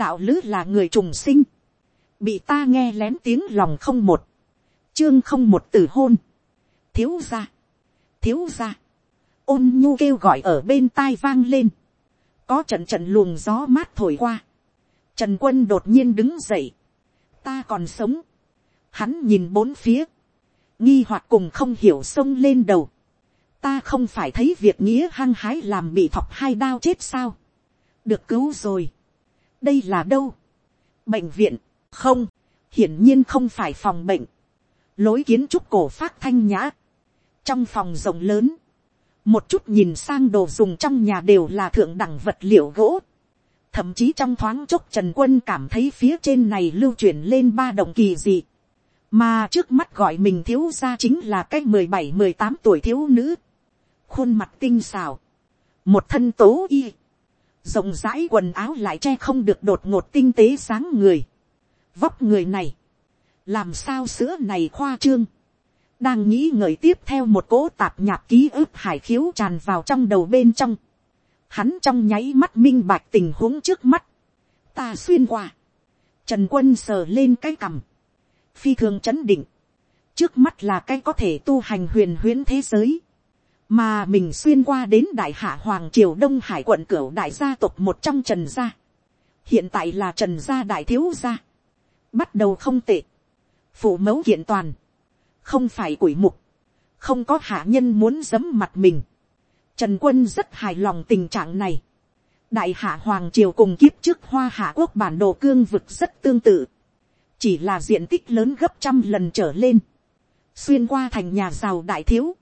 đạo lữ là người trùng sinh, bị ta nghe lén tiếng lòng không một, chương không một tử hôn, thiếu ra, thiếu ra, ôn nhu kêu gọi ở bên tai vang lên, có trận trận luồng gió mát thổi qua, trần quân đột nhiên đứng dậy, ta còn sống, hắn nhìn bốn phía, nghi hoặc cùng không hiểu sông lên đầu, ta không phải thấy việc nghĩa hăng hái làm bị thọc hai đao chết sao, được cứu rồi, đây là đâu, bệnh viện, không, hiển nhiên không phải phòng bệnh, lối kiến trúc cổ phát thanh nhã, trong phòng rộng lớn, một chút nhìn sang đồ dùng trong nhà đều là thượng đẳng vật liệu gỗ, thậm chí trong thoáng chốc trần quân cảm thấy phía trên này lưu chuyển lên ba đồng kỳ dị, mà trước mắt gọi mình thiếu ra chính là cái mười bảy mười tám tuổi thiếu nữ, khuôn mặt tinh xào, một thân tố y, rộng rãi quần áo lại che không được đột ngột tinh tế sáng người, vóc người này, làm sao sữa này khoa trương, đang nghĩ ngợi tiếp theo một cỗ tạp nhạp ký ức hải khiếu tràn vào trong đầu bên trong, hắn trong nháy mắt minh bạch tình huống trước mắt, ta xuyên qua, trần quân sờ lên cái cằm, phi thường chấn định, trước mắt là cái có thể tu hành huyền huyễn thế giới, mà mình xuyên qua đến đại hạ hoàng triều đông hải quận cửu đại gia tộc một trong trần gia, hiện tại là trần gia đại thiếu gia, bắt đầu không tệ, phụ mẫu kiện toàn, không phải quỷ mục, không có hạ nhân muốn giấm mặt mình, trần quân rất hài lòng tình trạng này, đại hạ hoàng triều cùng kiếp trước hoa hạ quốc bản đồ cương vực rất tương tự, chỉ là diện tích lớn gấp trăm lần trở lên, xuyên qua thành nhà giàu đại thiếu,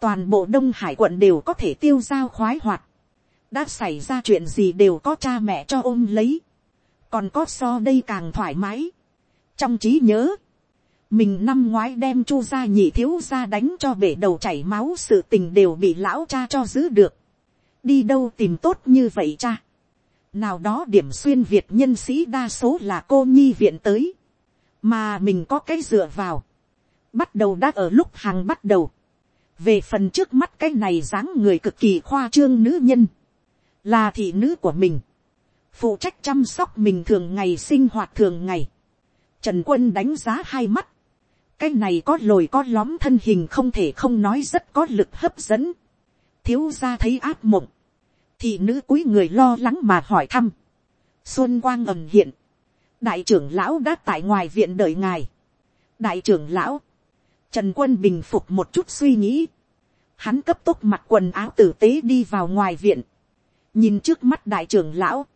toàn bộ đông hải quận đều có thể tiêu giao khoái hoạt, đã xảy ra chuyện gì đều có cha mẹ cho ôm lấy, còn có so đây càng thoải mái. trong trí nhớ, mình năm ngoái đem chu gia nhị thiếu gia đánh cho bể đầu chảy máu sự tình đều bị lão cha cho giữ được. đi đâu tìm tốt như vậy cha. nào đó điểm xuyên việt nhân sĩ đa số là cô nhi viện tới, mà mình có cái dựa vào. bắt đầu đã ở lúc hàng bắt đầu về phần trước mắt cái này dáng người cực kỳ khoa trương nữ nhân, là thị nữ của mình, phụ trách chăm sóc mình thường ngày sinh hoạt thường ngày. Trần quân đánh giá hai mắt, cái này có lồi có lõm thân hình không thể không nói rất có lực hấp dẫn. thiếu ra thấy áp mộng, thị nữ cúi người lo lắng mà hỏi thăm. xuân quang ầm hiện, đại trưởng lão đã tại ngoài viện đợi ngài. đại trưởng lão, trần quân bình phục một chút suy nghĩ. hắn cấp tốc mặc quần áo tử tế đi vào ngoài viện. nhìn trước mắt đại trưởng lão.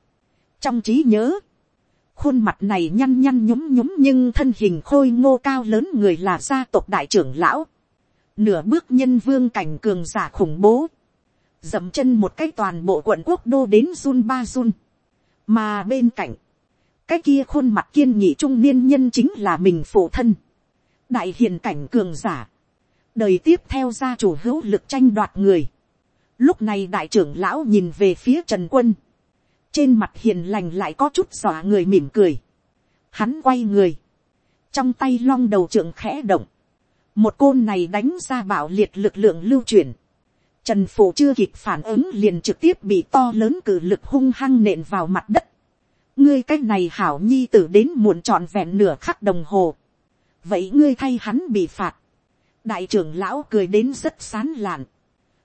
trong trí nhớ, khuôn mặt này nhăn nhăn nhúm nhúm nhưng thân hình khôi ngô cao lớn người là gia tộc đại trưởng lão. Nửa bước nhân vương cảnh cường giả khủng bố. Dậm chân một cái toàn bộ quận quốc đô đến run ba run. Mà bên cạnh, cái kia khuôn mặt kiên nghị trung niên nhân chính là mình phụ thân. Đại hiền cảnh cường giả. Đời tiếp theo gia chủ hữu lực tranh đoạt người. Lúc này đại trưởng lão nhìn về phía Trần Quân trên mặt hiền lành lại có chút dọa người mỉm cười. Hắn quay người, trong tay long đầu trưởng khẽ động, một côn này đánh ra bảo liệt lực lượng lưu chuyển. Trần phủ chưa kịp phản ứng liền trực tiếp bị to lớn cử lực hung hăng nện vào mặt đất. ngươi cách này hảo nhi tử đến muộn trọn vẹn nửa khắc đồng hồ vậy ngươi thay hắn bị phạt. đại trưởng lão cười đến rất sán lạn.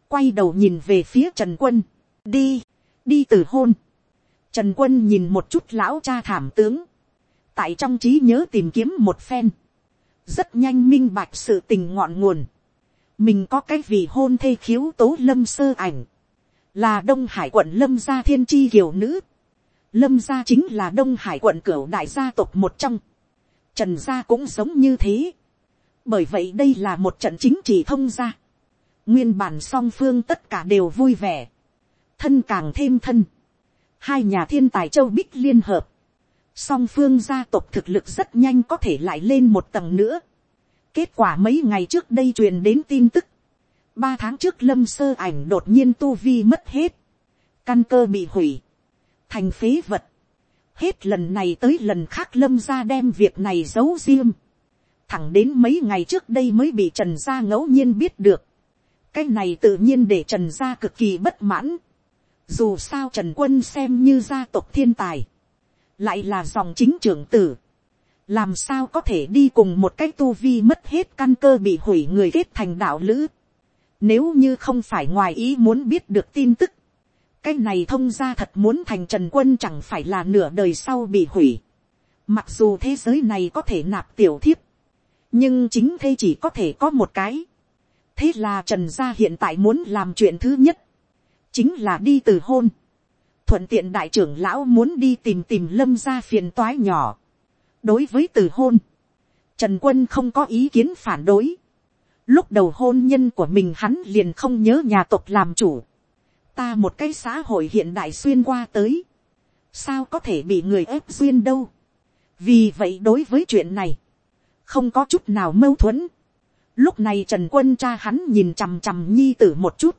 quay đầu nhìn về phía trần quân. đi, đi từ hôn Trần quân nhìn một chút lão cha thảm tướng. Tại trong trí nhớ tìm kiếm một phen. Rất nhanh minh bạch sự tình ngọn nguồn. Mình có cái vị hôn thê khiếu tố lâm sơ ảnh. Là Đông Hải quận lâm gia thiên chi kiều nữ. Lâm gia chính là Đông Hải quận cửu đại gia tộc một trong. Trần gia cũng giống như thế. Bởi vậy đây là một trận chính trị thông gia. Nguyên bản song phương tất cả đều vui vẻ. Thân càng thêm thân hai nhà thiên tài châu bích liên hợp, song phương gia tộc thực lực rất nhanh có thể lại lên một tầng nữa. kết quả mấy ngày trước đây truyền đến tin tức, ba tháng trước lâm sơ ảnh đột nhiên tu vi mất hết, căn cơ bị hủy, thành phế vật, hết lần này tới lần khác lâm ra đem việc này giấu riêng, thẳng đến mấy ngày trước đây mới bị trần gia ngẫu nhiên biết được, cái này tự nhiên để trần gia cực kỳ bất mãn, dù sao Trần Quân xem như gia tộc thiên tài. lại là dòng chính trưởng tử, làm sao có thể đi cùng một cái tu vi mất hết căn cơ bị hủy người kết thành đạo lữ. Nếu như không phải ngoài ý muốn biết được tin tức, cái này thông ra thật muốn thành trần quân chẳng phải là nửa đời sau bị hủy. Mặc dù thế giới này có thể nạp tiểu thiếp, nhưng chính thế chỉ có thể có một cái. thế là trần gia hiện tại muốn làm chuyện thứ nhất, chính là đi từ hôn. thuận tiện đại trưởng lão muốn đi tìm tìm lâm gia phiền toái nhỏ. đối với từ hôn, trần quân không có ý kiến phản đối. lúc đầu hôn nhân của mình hắn liền không nhớ nhà tộc làm chủ ta một cái xã hội hiện đại xuyên qua tới. sao có thể bị người ép duyên đâu. vì vậy đối với chuyện này, không có chút nào mâu thuẫn. Lúc này Trần Quân cha hắn nhìn chằm chằm nhi tử một chút.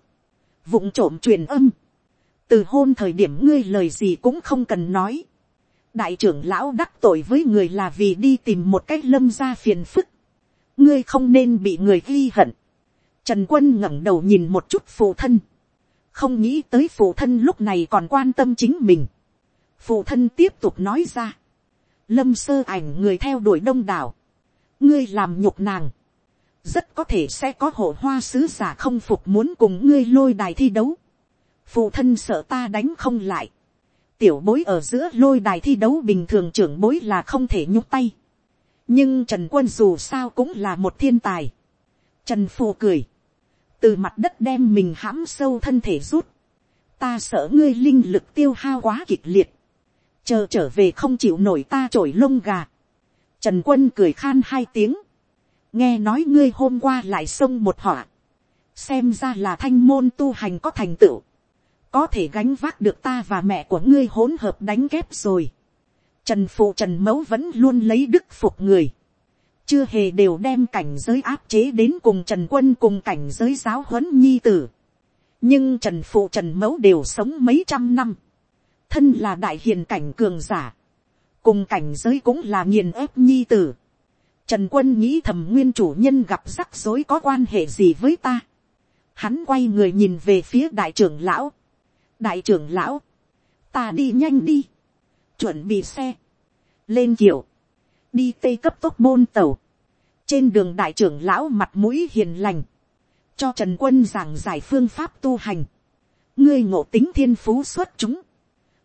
vụng trộm truyền âm. Từ hôn thời điểm ngươi lời gì cũng không cần nói. Đại trưởng lão đắc tội với người là vì đi tìm một cách lâm ra phiền phức. Ngươi không nên bị người ghi hận. Trần Quân ngẩng đầu nhìn một chút phụ thân. Không nghĩ tới phụ thân lúc này còn quan tâm chính mình. Phụ thân tiếp tục nói ra. Lâm sơ ảnh người theo đuổi đông đảo ngươi làm nhục nàng, rất có thể sẽ có hộ hoa sứ giả không phục muốn cùng ngươi lôi đài thi đấu. phụ thân sợ ta đánh không lại. tiểu bối ở giữa lôi đài thi đấu bình thường trưởng bối là không thể nhúc tay. nhưng trần quân dù sao cũng là một thiên tài. trần phù cười từ mặt đất đem mình hãm sâu thân thể rút. ta sợ ngươi linh lực tiêu hao quá kịch liệt. chờ trở về không chịu nổi ta trổi lông gà Trần quân cười khan hai tiếng. Nghe nói ngươi hôm qua lại xông một họa. Xem ra là thanh môn tu hành có thành tựu. Có thể gánh vác được ta và mẹ của ngươi hỗn hợp đánh ghép rồi. Trần phụ Trần Mẫu vẫn luôn lấy đức phục người. Chưa hề đều đem cảnh giới áp chế đến cùng Trần Quân cùng cảnh giới giáo huấn nhi tử. Nhưng Trần phụ Trần Mẫu đều sống mấy trăm năm. Thân là đại hiền cảnh cường giả cùng cảnh giới cũng là nghiền ép nhi tử. Trần quân nghĩ thầm nguyên chủ nhân gặp rắc rối có quan hệ gì với ta. Hắn quay người nhìn về phía đại trưởng lão. đại trưởng lão, ta đi nhanh đi, chuẩn bị xe, lên kiểu, đi tây cấp tốc môn tàu. trên đường đại trưởng lão mặt mũi hiền lành, cho trần quân giảng giải phương pháp tu hành. ngươi ngộ tính thiên phú xuất chúng,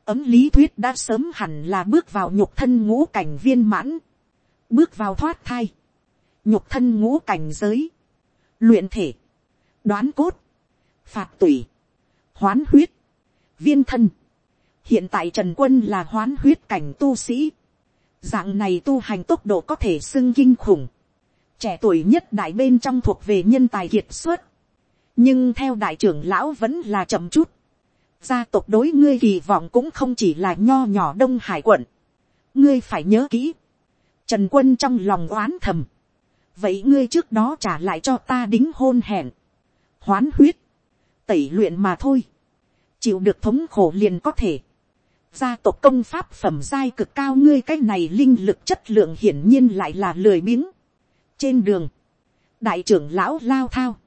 ấm lý thuyết đã sớm hẳn là bước vào nhục thân ngũ cảnh viên mãn, bước vào thoát thai, nhục thân ngũ cảnh giới, luyện thể, đoán cốt, phạt tủy, hoán huyết, viên thân. hiện tại trần quân là hoán huyết cảnh tu sĩ, dạng này tu hành tốc độ có thể xưng kinh khủng, trẻ tuổi nhất đại bên trong thuộc về nhân tài kiệt xuất, nhưng theo đại trưởng lão vẫn là chậm chút, gia tộc đối ngươi kỳ vọng cũng không chỉ là nho nhỏ đông hải quận. ngươi phải nhớ kỹ. trần quân trong lòng oán thầm. vậy ngươi trước đó trả lại cho ta đính hôn hẹn. hoán huyết. tẩy luyện mà thôi. chịu được thống khổ liền có thể gia tộc công pháp phẩm giai cực cao ngươi cái này linh lực chất lượng hiển nhiên lại là lười biếng. trên đường, đại trưởng lão lao thao.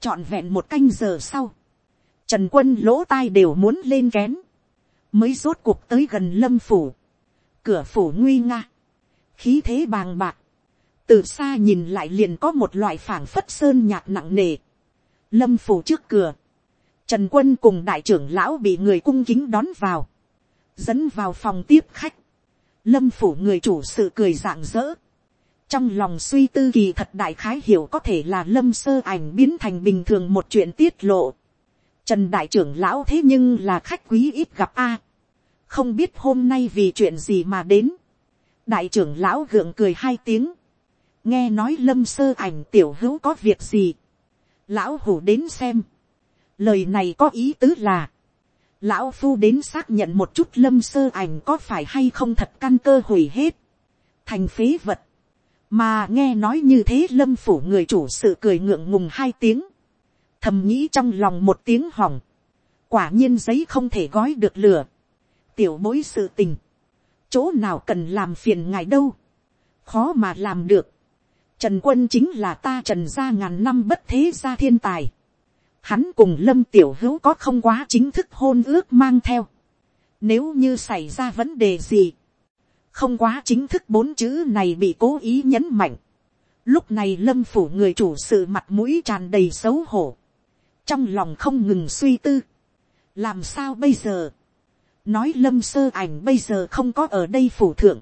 trọn vẹn một canh giờ sau Trần quân lỗ tai đều muốn lên kén. Mới rốt cuộc tới gần lâm phủ. Cửa phủ nguy nga. Khí thế bàng bạc. Từ xa nhìn lại liền có một loại phảng phất sơn nhạc nặng nề. Lâm phủ trước cửa. Trần quân cùng đại trưởng lão bị người cung kính đón vào. Dẫn vào phòng tiếp khách. Lâm phủ người chủ sự cười rạng rỡ. Trong lòng suy tư kỳ thật đại khái hiểu có thể là lâm sơ ảnh biến thành bình thường một chuyện tiết lộ Trần đại trưởng lão thế nhưng là khách quý ít gặp a. Không biết hôm nay vì chuyện gì mà đến. Đại trưởng lão gượng cười hai tiếng. Nghe nói lâm sơ ảnh tiểu hữu có việc gì. Lão hủ đến xem. Lời này có ý tứ là. Lão phu đến xác nhận một chút lâm sơ ảnh có phải hay không thật căn cơ hủy hết. Thành phế vật. Mà nghe nói như thế lâm phủ người chủ sự cười ngượng ngùng hai tiếng. Thầm nghĩ trong lòng một tiếng hỏng, quả nhiên giấy không thể gói được lửa, tiểu bối sự tình, chỗ nào cần làm phiền ngài đâu, khó mà làm được, trần quân chính là ta trần gia ngàn năm bất thế gia thiên tài, hắn cùng lâm tiểu hữu có không quá chính thức hôn ước mang theo, nếu như xảy ra vấn đề gì, không quá chính thức bốn chữ này bị cố ý nhấn mạnh. lúc này lâm phủ người chủ sự mặt mũi tràn đầy xấu hổ, trong lòng không ngừng suy tư, làm sao bây giờ, nói lâm sơ ảnh bây giờ không có ở đây phủ thượng,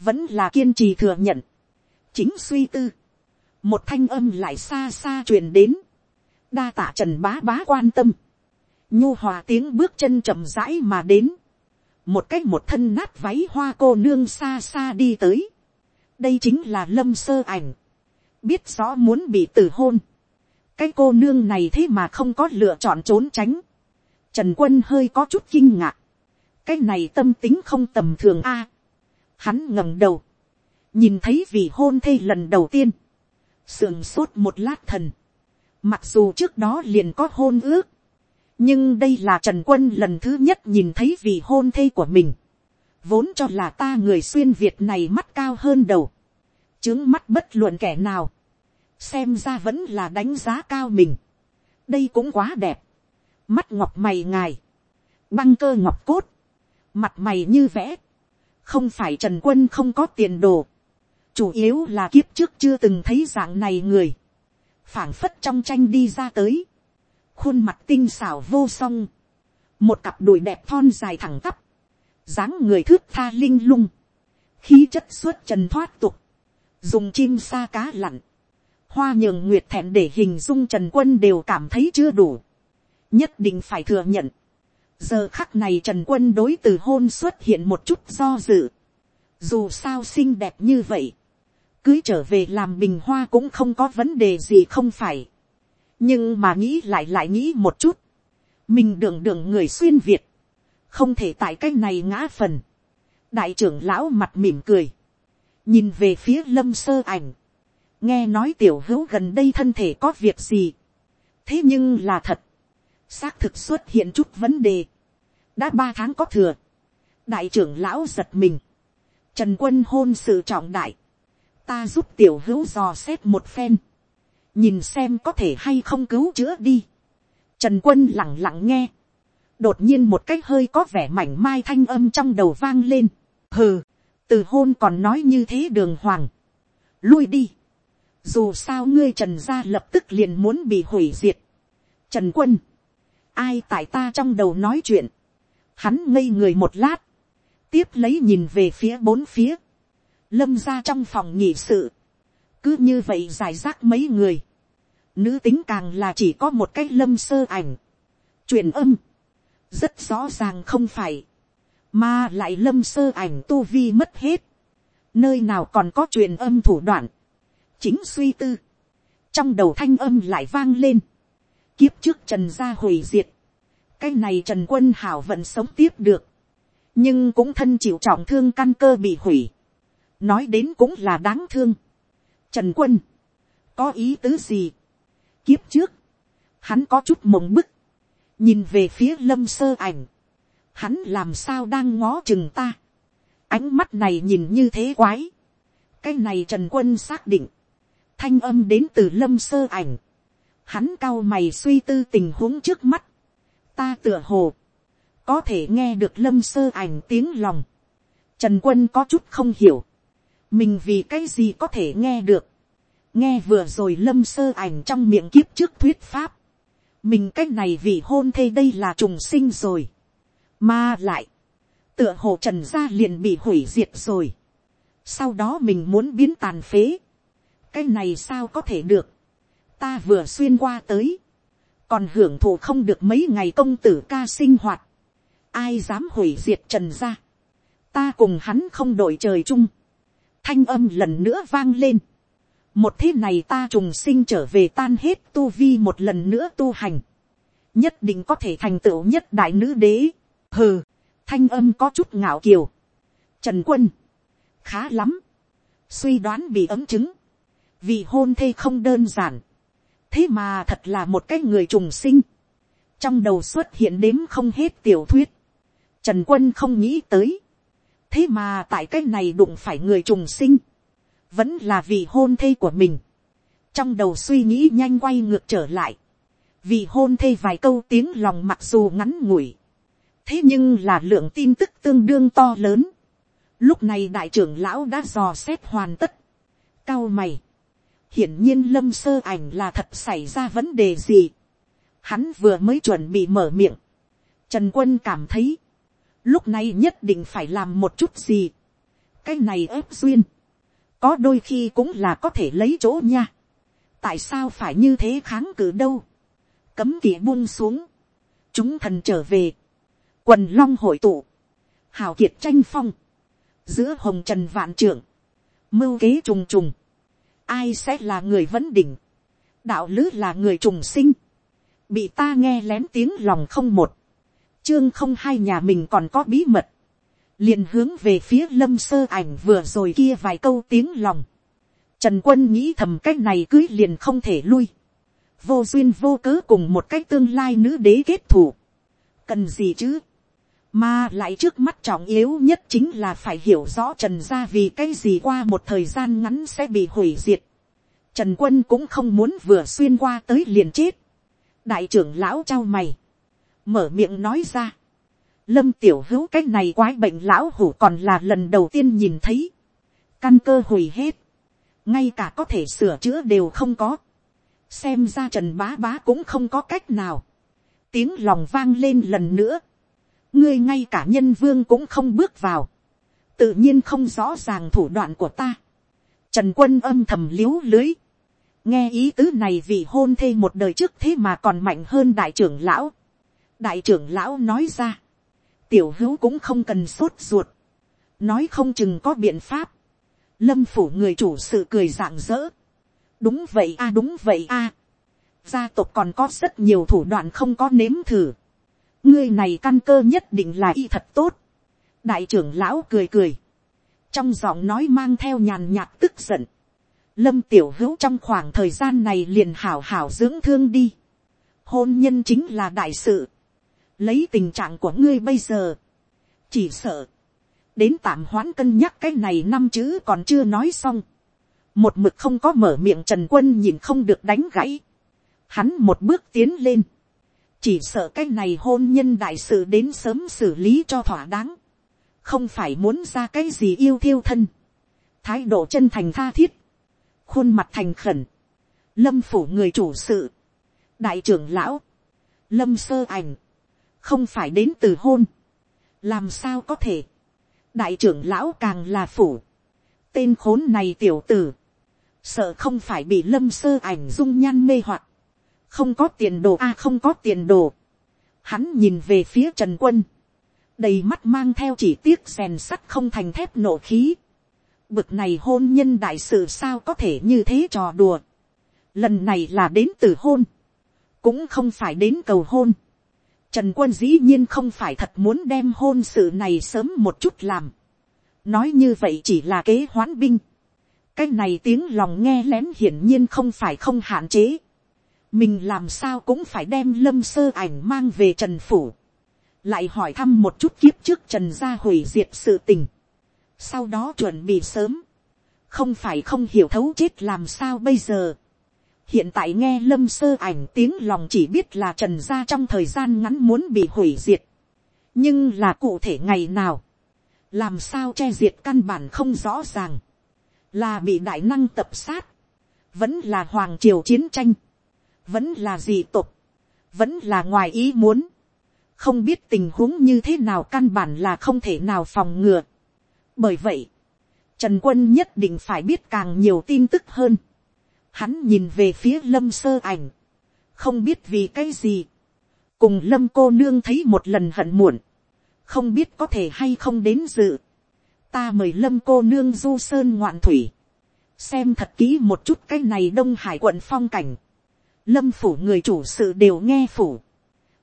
vẫn là kiên trì thừa nhận, chính suy tư, một thanh âm lại xa xa truyền đến, đa tạ trần bá bá quan tâm, nhu hòa tiếng bước chân chậm rãi mà đến, một cách một thân nát váy hoa cô nương xa xa đi tới, đây chính là lâm sơ ảnh, biết rõ muốn bị tử hôn, cái cô nương này thế mà không có lựa chọn trốn tránh, trần quân hơi có chút kinh ngạc, cái này tâm tính không tầm thường a, hắn ngẩng đầu, nhìn thấy vị hôn thê lần đầu tiên, sườn sốt một lát thần, mặc dù trước đó liền có hôn ước, nhưng đây là trần quân lần thứ nhất nhìn thấy vị hôn thê của mình, vốn cho là ta người xuyên việt này mắt cao hơn đầu, chứng mắt bất luận kẻ nào, xem ra vẫn là đánh giá cao mình, đây cũng quá đẹp, mắt ngọc mày ngài, băng cơ ngọc cốt, mặt mày như vẽ, không phải trần quân không có tiền đồ, chủ yếu là kiếp trước chưa từng thấy dạng này người, phảng phất trong tranh đi ra tới, khuôn mặt tinh xảo vô song, một cặp đùi đẹp thon dài thẳng tắp, dáng người thước tha linh lung, khí chất xuất trần thoát tục, dùng chim sa cá lặn, hoa nhường nguyệt thẹn để hình dung trần quân đều cảm thấy chưa đủ, nhất định phải thừa nhận, giờ khắc này trần quân đối từ hôn xuất hiện một chút do dự, dù sao xinh đẹp như vậy, cưới trở về làm bình hoa cũng không có vấn đề gì không phải, nhưng mà nghĩ lại lại nghĩ một chút, mình đường đường người xuyên việt, không thể tại cái này ngã phần, đại trưởng lão mặt mỉm cười, nhìn về phía lâm sơ ảnh, nghe nói tiểu hữu gần đây thân thể có việc gì, thế nhưng là thật, xác thực xuất hiện chút vấn đề, đã ba tháng có thừa, đại trưởng lão giật mình, trần quân hôn sự trọng đại, ta giúp tiểu hữu dò xét một phen, nhìn xem có thể hay không cứu chữa đi. Trần quân lặng lặng nghe, đột nhiên một cái hơi có vẻ mảnh mai thanh âm trong đầu vang lên, hừ, từ hôn còn nói như thế đường hoàng, lui đi, dù sao ngươi trần gia lập tức liền muốn bị hủy diệt. Trần quân, ai tại ta trong đầu nói chuyện, hắn ngây người một lát, tiếp lấy nhìn về phía bốn phía, lâm ra trong phòng nhị sự, cứ như vậy giải rác mấy người, nữ tính càng là chỉ có một cái lâm sơ ảnh, truyền âm, rất rõ ràng không phải, mà lại lâm sơ ảnh tu vi mất hết, nơi nào còn có truyền âm thủ đoạn, chính suy tư, trong đầu thanh âm lại vang lên, kiếp trước trần gia hủy diệt, cái này trần quân hảo vẫn sống tiếp được, nhưng cũng thân chịu trọng thương căn cơ bị hủy, nói đến cũng là đáng thương. Trần quân, có ý tứ gì. kiếp trước, hắn có chút mộng bức, nhìn về phía lâm sơ ảnh, hắn làm sao đang ngó chừng ta, ánh mắt này nhìn như thế quái, cái này trần quân xác định, thanh âm đến từ lâm sơ ảnh, hắn cao mày suy tư tình huống trước mắt, ta tựa hồ, có thể nghe được lâm sơ ảnh tiếng lòng, trần quân có chút không hiểu, mình vì cái gì có thể nghe được, nghe vừa rồi lâm sơ ảnh trong miệng kiếp trước thuyết pháp, mình cái này vì hôn thê đây là trùng sinh rồi, mà lại, tựa hồ trần gia liền bị hủy diệt rồi, sau đó mình muốn biến tàn phế, cái này sao có thể được, ta vừa xuyên qua tới, còn hưởng thụ không được mấy ngày công tử ca sinh hoạt, ai dám hủy diệt trần gia, ta cùng hắn không đổi trời chung, thanh âm lần nữa vang lên. một thế này ta trùng sinh trở về tan hết tu vi một lần nữa tu hành. nhất định có thể thành tựu nhất đại nữ đế. hừ, thanh âm có chút ngạo kiều. trần quân, khá lắm. suy đoán bị ấm chứng. vì hôn thê không đơn giản. thế mà thật là một cái người trùng sinh. trong đầu xuất hiện đếm không hết tiểu thuyết. trần quân không nghĩ tới thế mà tại cái này đụng phải người trùng sinh, vẫn là vì hôn thê của mình. trong đầu suy nghĩ nhanh quay ngược trở lại, vì hôn thê vài câu tiếng lòng mặc dù ngắn ngủi, thế nhưng là lượng tin tức tương đương to lớn. lúc này đại trưởng lão đã dò xét hoàn tất, cao mày, hiển nhiên lâm sơ ảnh là thật xảy ra vấn đề gì, hắn vừa mới chuẩn bị mở miệng, trần quân cảm thấy, lúc này nhất định phải làm một chút gì, cái này ép duyên, có đôi khi cũng là có thể lấy chỗ nha, tại sao phải như thế kháng cự đâu, cấm kỵ buông xuống, chúng thần trở về, quần long hội tụ, hào kiệt tranh phong, giữa hồng trần vạn trưởng, mưu kế trùng trùng, ai sẽ là người vấn đỉnh, đạo lứ là người trùng sinh, bị ta nghe lén tiếng lòng không một, chương không hai nhà mình còn có bí mật, liền hướng về phía lâm sơ ảnh vừa rồi kia vài câu tiếng lòng, trần quân nghĩ thầm cách này cưới liền không thể lui, vô duyên vô cớ cùng một cách tương lai nữ đế kết thủ, cần gì chứ, mà lại trước mắt trọng yếu nhất chính là phải hiểu rõ trần gia vì cái gì qua một thời gian ngắn sẽ bị hủy diệt. Trần quân cũng không muốn vừa xuyên qua tới liền chết. Đại trưởng lão trao mày. Mở miệng nói ra. Lâm tiểu hữu cái này quái bệnh lão hủ còn là lần đầu tiên nhìn thấy. Căn cơ hủy hết. Ngay cả có thể sửa chữa đều không có. Xem ra trần bá bá cũng không có cách nào. Tiếng lòng vang lên lần nữa ngươi ngay cả nhân vương cũng không bước vào, tự nhiên không rõ ràng thủ đoạn của ta. Trần quân âm thầm liếu lưới, nghe ý tứ này vì hôn thê một đời trước thế mà còn mạnh hơn đại trưởng lão đại trưởng lão nói ra, tiểu hữu cũng không cần sốt ruột, nói không chừng có biện pháp. lâm phủ người chủ sự cười rạng rỡ. đúng vậy a đúng vậy a. gia tộc còn có rất nhiều thủ đoạn không có nếm thử ngươi này căn cơ nhất định là y thật tốt. đại trưởng lão cười cười, trong giọng nói mang theo nhàn nhạt tức giận. lâm tiểu hữu trong khoảng thời gian này liền hảo hảo dưỡng thương đi. hôn nhân chính là đại sự lấy tình trạng của ngươi bây giờ, chỉ sợ, đến tạm hoãn cân nhắc cái này năm chữ còn chưa nói xong. một mực không có mở miệng trần quân nhìn không được đánh gãy. hắn một bước tiến lên. Chỉ sợ cái này hôn nhân đại sự đến sớm xử lý cho thỏa đáng, không phải muốn ra cái gì yêu thiêu thân, thái độ chân thành tha thiết, khuôn mặt thành khẩn, lâm phủ người chủ sự, đại trưởng lão, lâm sơ ảnh, không phải đến từ hôn, làm sao có thể, đại trưởng lão càng là phủ, tên khốn này tiểu tử, sợ không phải bị lâm sơ ảnh dung nhan mê hoặc, không có tiền đồ a à, không có tiền đồ. Hắn nhìn về phía trần quân, đầy mắt mang theo chỉ tiếc rèn sắt không thành thép nổ khí. Bực này hôn nhân đại sự sao có thể như thế trò đùa. Lần này là đến từ hôn, cũng không phải đến cầu hôn. Trần quân dĩ nhiên không phải thật muốn đem hôn sự này sớm một chút làm. Nói như vậy chỉ là kế hoán binh. Cái này tiếng lòng nghe lén hiển nhiên không phải không hạn chế mình làm sao cũng phải đem lâm sơ ảnh mang về trần phủ, lại hỏi thăm một chút kiếp trước trần gia hủy diệt sự tình, sau đó chuẩn bị sớm, không phải không hiểu thấu chết làm sao bây giờ hiện tại nghe lâm sơ ảnh tiếng lòng chỉ biết là trần gia trong thời gian ngắn muốn bị hủy diệt, nhưng là cụ thể ngày nào, làm sao che diệt căn bản không rõ ràng, là bị đại năng tập sát, vẫn là hoàng triều chiến tranh, vẫn là gì tục, vẫn là ngoài ý muốn, không biết tình huống như thế nào căn bản là không thể nào phòng ngừa. bởi vậy, trần quân nhất định phải biết càng nhiều tin tức hơn hắn nhìn về phía lâm sơ ảnh, không biết vì cái gì, cùng lâm cô nương thấy một lần hận muộn, không biết có thể hay không đến dự. ta mời lâm cô nương du sơn ngoạn thủy, xem thật kỹ một chút cái này đông hải quận phong cảnh, lâm phủ người chủ sự đều nghe phủ.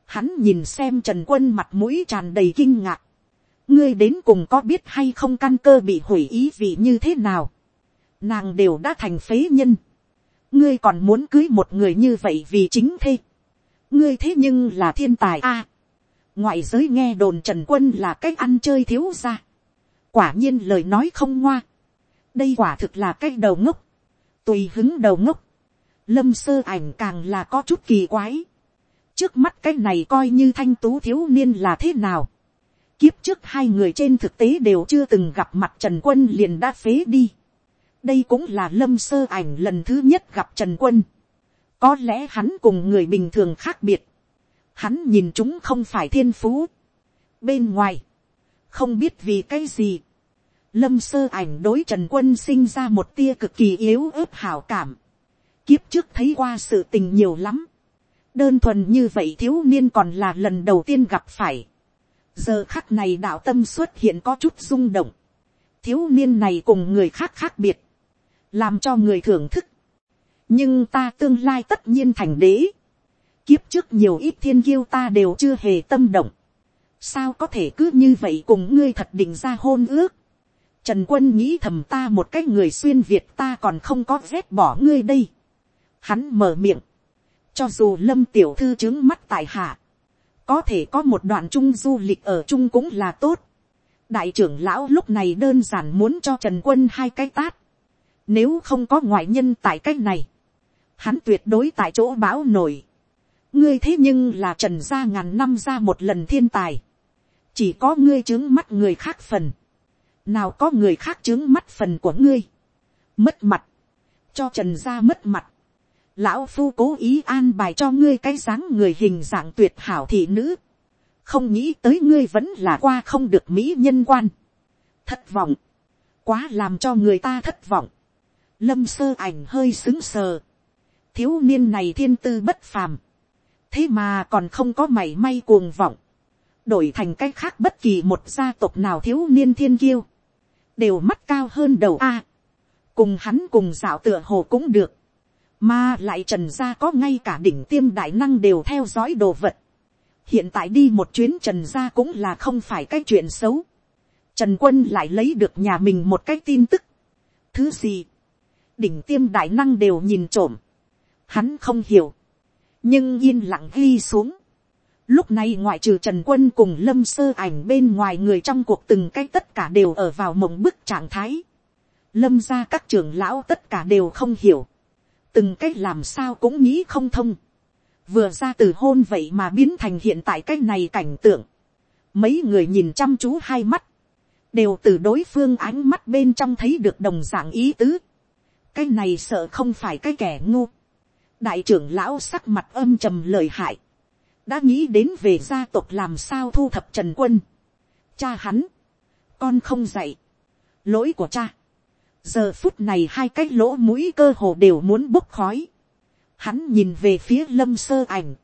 Hắn nhìn xem trần quân mặt mũi tràn đầy kinh ngạc. ngươi đến cùng có biết hay không căn cơ bị hủy ý vì như thế nào. nàng đều đã thành phế nhân ngươi còn muốn cưới một người như vậy vì chính thê. ngươi thế nhưng là thiên tài a. ngoại giới nghe đồn trần quân là cách ăn chơi thiếu ra. quả nhiên lời nói không ngoa. đây quả thực là cách đầu ngốc. tùy hứng đầu ngốc lâm sơ ảnh càng là có chút kỳ quái. trước mắt cái này coi như thanh tú thiếu niên là thế nào. Kiếp trước hai người trên thực tế đều chưa từng gặp mặt Trần Quân liền đã phế đi. Đây cũng là lâm sơ ảnh lần thứ nhất gặp Trần Quân. Có lẽ hắn cùng người bình thường khác biệt. Hắn nhìn chúng không phải thiên phú. Bên ngoài. Không biết vì cái gì. Lâm sơ ảnh đối Trần Quân sinh ra một tia cực kỳ yếu ớt hảo cảm. Kiếp trước thấy qua sự tình nhiều lắm. Đơn thuần như vậy thiếu niên còn là lần đầu tiên gặp phải. Giờ khắc này đạo tâm xuất hiện có chút rung động. Thiếu niên này cùng người khác khác biệt. Làm cho người thưởng thức. Nhưng ta tương lai tất nhiên thành đế. Kiếp trước nhiều ít thiên kiêu ta đều chưa hề tâm động. Sao có thể cứ như vậy cùng ngươi thật định ra hôn ước Trần quân nghĩ thầm ta một cái người xuyên Việt ta còn không có ghét bỏ ngươi đây. Hắn mở miệng. Cho dù lâm tiểu thư chứng mắt tại hạ. Có thể có một đoạn chung du lịch ở chung cũng là tốt. Đại trưởng lão lúc này đơn giản muốn cho Trần quân hai cái tát. Nếu không có ngoại nhân tại cách này. Hắn tuyệt đối tại chỗ báo nổi. Ngươi thế nhưng là trần gia ngàn năm ra một lần thiên tài. Chỉ có ngươi chứng mắt người khác phần. Nào có người khác chứng mắt phần của ngươi, mất mặt, cho trần gia mất mặt, lão phu cố ý an bài cho ngươi cái dáng người hình dạng tuyệt hảo thị nữ, không nghĩ tới ngươi vẫn là qua không được mỹ nhân quan, thất vọng, quá làm cho người ta thất vọng, lâm sơ ảnh hơi xứng sờ, thiếu niên này thiên tư bất phàm, thế mà còn không có mảy may cuồng vọng, đổi thành cách khác bất kỳ một gia tộc nào thiếu niên thiên kiêu, đều mắt cao hơn đầu a. cùng hắn cùng dạo tựa hồ cũng được. mà lại trần gia có ngay cả đỉnh tiêm đại năng đều theo dõi đồ vật. hiện tại đi một chuyến trần gia cũng là không phải cái chuyện xấu. trần quân lại lấy được nhà mình một cái tin tức. thứ gì, đỉnh tiêm đại năng đều nhìn trộm. hắn không hiểu, nhưng yên lặng ghi xuống. Lúc này ngoại trừ Trần Quân cùng Lâm Sơ ảnh bên ngoài người trong cuộc từng cái tất cả đều ở vào mộng bức trạng thái. Lâm ra các trưởng lão tất cả đều không hiểu. Từng cách làm sao cũng nghĩ không thông. Vừa ra từ hôn vậy mà biến thành hiện tại cái này cảnh tượng. Mấy người nhìn chăm chú hai mắt. Đều từ đối phương ánh mắt bên trong thấy được đồng dạng ý tứ. Cái này sợ không phải cái kẻ ngu. Đại trưởng lão sắc mặt âm trầm lời hại đã nghĩ đến về gia tộc làm sao thu thập trần quân. cha hắn, con không dạy, lỗi của cha. giờ phút này hai cái lỗ mũi cơ hồ đều muốn bốc khói. hắn nhìn về phía lâm sơ ảnh,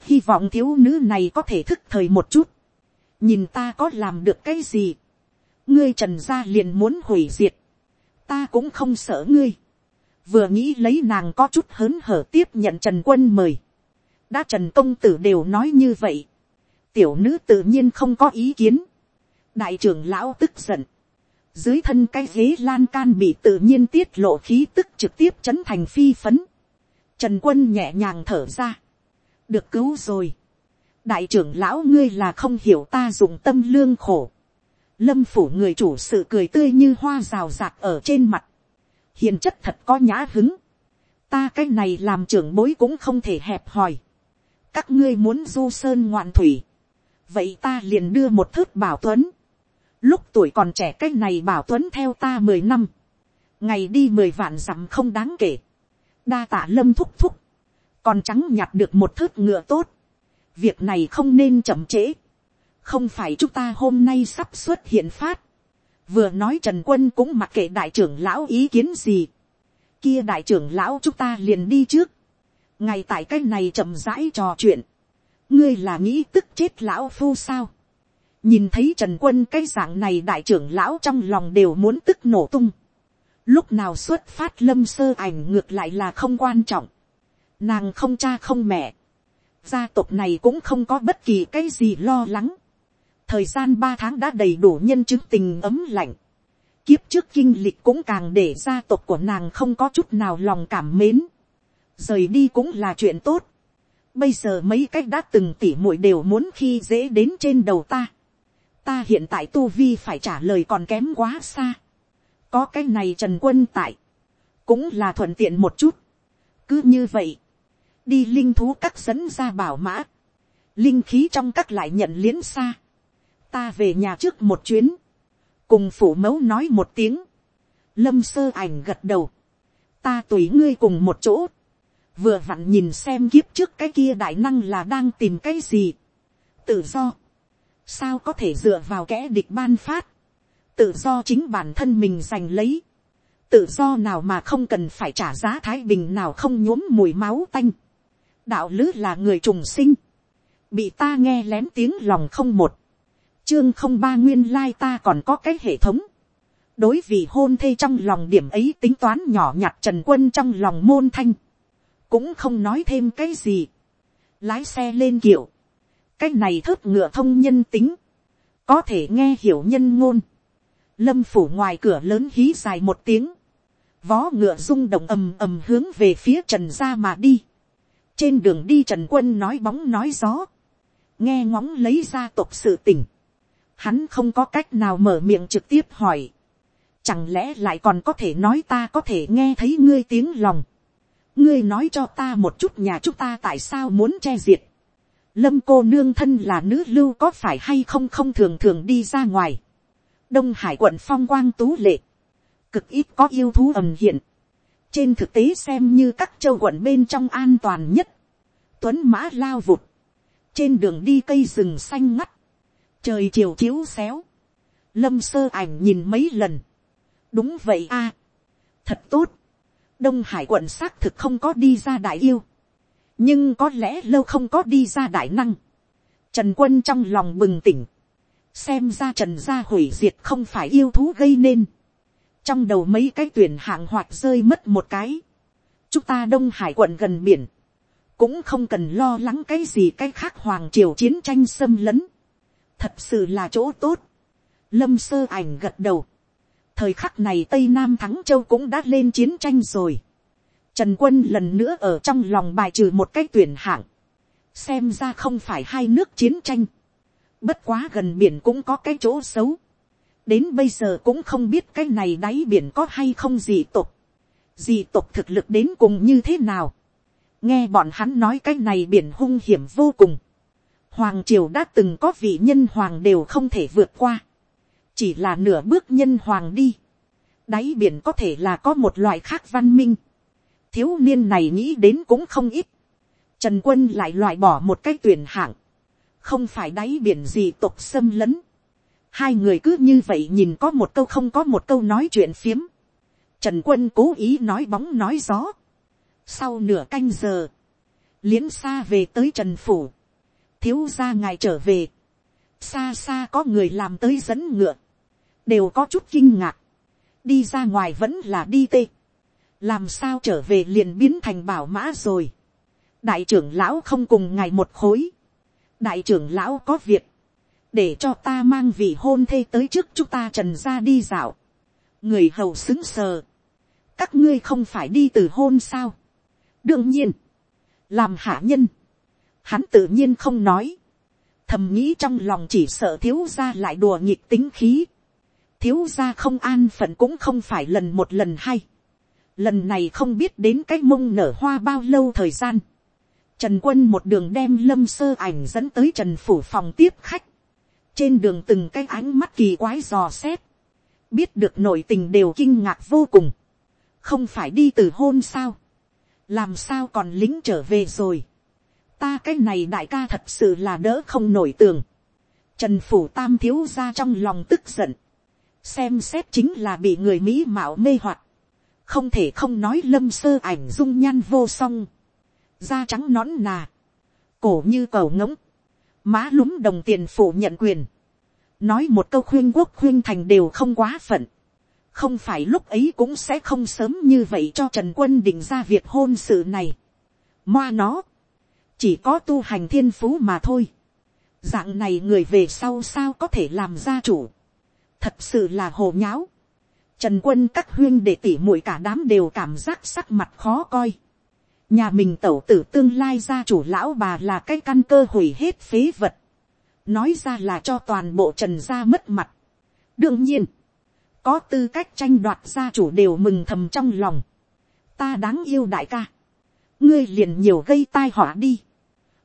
hy vọng thiếu nữ này có thể thức thời một chút. nhìn ta có làm được cái gì. ngươi trần gia liền muốn hủy diệt. ta cũng không sợ ngươi vừa nghĩ lấy nàng có chút hớn hở tiếp nhận trần quân mời. Đã trần công tử đều nói như vậy, tiểu nữ tự nhiên không có ý kiến, đại trưởng lão tức giận, dưới thân cái ghế lan can bị tự nhiên tiết lộ khí tức trực tiếp chấn thành phi phấn, trần quân nhẹ nhàng thở ra, được cứu rồi, đại trưởng lão ngươi là không hiểu ta dùng tâm lương khổ, lâm phủ người chủ sự cười tươi như hoa rào rạc ở trên mặt, hiền chất thật có nhã hứng, ta cái này làm trưởng bối cũng không thể hẹp hòi, các ngươi muốn du sơn ngoạn thủy, vậy ta liền đưa một thước bảo tuấn, lúc tuổi còn trẻ cái này bảo tuấn theo ta mười năm, ngày đi mười vạn dặm không đáng kể, đa tạ lâm thúc thúc, còn trắng nhặt được một thước ngựa tốt, việc này không nên chậm trễ, không phải chúng ta hôm nay sắp xuất hiện phát, vừa nói trần quân cũng mặc kệ đại trưởng lão ý kiến gì, kia đại trưởng lão chúng ta liền đi trước, ngay tại cái này chậm rãi trò chuyện, ngươi là nghĩ tức chết lão phu sao, nhìn thấy trần quân cái dạng này đại trưởng lão trong lòng đều muốn tức nổ tung, lúc nào xuất phát lâm sơ ảnh ngược lại là không quan trọng, nàng không cha không mẹ, gia tộc này cũng không có bất kỳ cái gì lo lắng, thời gian ba tháng đã đầy đủ nhân chứng tình ấm lạnh, kiếp trước kinh lịch cũng càng để gia tộc của nàng không có chút nào lòng cảm mến, rời đi cũng là chuyện tốt. bây giờ mấy cách đã từng tỉ muội đều muốn khi dễ đến trên đầu ta. ta hiện tại tu vi phải trả lời còn kém quá xa. có cái này trần quân tại, cũng là thuận tiện một chút. cứ như vậy, đi linh thú các dẫn ra bảo mã, linh khí trong các lại nhận liến xa ta về nhà trước một chuyến, cùng phủ mẫu nói một tiếng, lâm sơ ảnh gật đầu, ta tùy ngươi cùng một chỗ, vừa vặn nhìn xem kiếp trước cái kia đại năng là đang tìm cái gì, tự do, sao có thể dựa vào kẻ địch ban phát, tự do chính bản thân mình giành lấy, tự do nào mà không cần phải trả giá thái bình nào không nhuốm mùi máu tanh, đạo lứ là người trùng sinh, bị ta nghe lén tiếng lòng không một, chương không ba nguyên lai ta còn có cái hệ thống, đối vì hôn thê trong lòng điểm ấy tính toán nhỏ nhặt trần quân trong lòng môn thanh, cũng không nói thêm cái gì, lái xe lên kiểu, cái này thớt ngựa thông nhân tính, có thể nghe hiểu nhân ngôn, lâm phủ ngoài cửa lớn hí dài một tiếng, vó ngựa rung động ầm ầm hướng về phía trần ra mà đi, trên đường đi trần quân nói bóng nói gió, nghe ngóng lấy ra tộc sự tỉnh, hắn không có cách nào mở miệng trực tiếp hỏi, chẳng lẽ lại còn có thể nói ta có thể nghe thấy ngươi tiếng lòng, ngươi nói cho ta một chút nhà chúng ta tại sao muốn che diệt, lâm cô nương thân là nữ lưu có phải hay không không thường thường đi ra ngoài, đông hải quận phong quang tú lệ, cực ít có yêu thú ầm hiện, trên thực tế xem như các châu quận bên trong an toàn nhất, tuấn mã lao vụt, trên đường đi cây rừng xanh ngắt, trời chiều chiếu xéo, lâm sơ ảnh nhìn mấy lần, đúng vậy a, thật tốt, đông hải quận xác thực không có đi ra đại yêu, nhưng có lẽ lâu không có đi ra đại năng, trần quân trong lòng bừng tỉnh, xem ra trần gia hủy diệt không phải yêu thú gây nên, trong đầu mấy cái tuyển hạng hoạt rơi mất một cái, chúng ta đông hải quận gần biển, cũng không cần lo lắng cái gì cái khác hoàng triều chiến tranh xâm lấn, thật sự là chỗ tốt, lâm sơ ảnh gật đầu, thời khắc này tây nam thắng châu cũng đã lên chiến tranh rồi, trần quân lần nữa ở trong lòng bài trừ một cái tuyển hạng, xem ra không phải hai nước chiến tranh, bất quá gần biển cũng có cái chỗ xấu, đến bây giờ cũng không biết cái này đáy biển có hay không gì tục, gì tục thực lực đến cùng như thế nào, nghe bọn hắn nói cái này biển hung hiểm vô cùng, hoàng triều đã từng có vị nhân hoàng đều không thể vượt qua, chỉ là nửa bước nhân hoàng đi, đáy biển có thể là có một loại khác văn minh, thiếu niên này nghĩ đến cũng không ít, trần quân lại loại bỏ một cái tuyển hạng, không phải đáy biển gì tục xâm lấn, hai người cứ như vậy nhìn có một câu không có một câu nói chuyện phiếm, trần quân cố ý nói bóng nói gió, sau nửa canh giờ, liến xa về tới trần phủ, thiếu ra ngài trở về, xa xa có người làm tới dẫn ngựa, đều có chút kinh ngạc, đi ra ngoài vẫn là đi tê, làm sao trở về liền biến thành bảo mã rồi, đại trưởng lão không cùng ngài một khối, đại trưởng lão có việc, để cho ta mang vị hôn thê tới trước chúng ta trần ra đi dạo, người hầu xứng sờ, các ngươi không phải đi từ hôn sao, đương nhiên, làm hạ nhân, hắn tự nhiên không nói, thầm nghĩ trong lòng chỉ sợ thiếu gia lại đùa nhịp tính khí, thiếu gia không an phận cũng không phải lần một lần hay, lần này không biết đến cái mông nở hoa bao lâu thời gian, trần quân một đường đem lâm sơ ảnh dẫn tới trần phủ phòng tiếp khách, trên đường từng cái ánh mắt kỳ quái dò xét, biết được nội tình đều kinh ngạc vô cùng, không phải đi từ hôn sao, làm sao còn lính trở về rồi, ta cái này đại ca thật sự là đỡ không nổi tường, trần phủ tam thiếu ra trong lòng tức giận, xem xét chính là bị người mỹ mạo mê hoặc, không thể không nói lâm sơ ảnh dung nhan vô song, da trắng nón nà, cổ như cầu ngỗng, má lúm đồng tiền phủ nhận quyền, nói một câu khuyên quốc khuyên thành đều không quá phận, không phải lúc ấy cũng sẽ không sớm như vậy cho trần quân định ra việc hôn sự này. Moa nó, chỉ có tu hành thiên phú mà thôi. dạng này người về sau sao có thể làm gia chủ. thật sự là hồ nháo. trần quân các huyên để tỉ mũi cả đám đều cảm giác sắc mặt khó coi. nhà mình tẩu tử tương lai gia chủ lão bà là cái căn cơ hủy hết phế vật. nói ra là cho toàn bộ trần gia mất mặt. đương nhiên, có tư cách tranh đoạt gia chủ đều mừng thầm trong lòng. ta đáng yêu đại ca ngươi liền nhiều gây tai họa đi.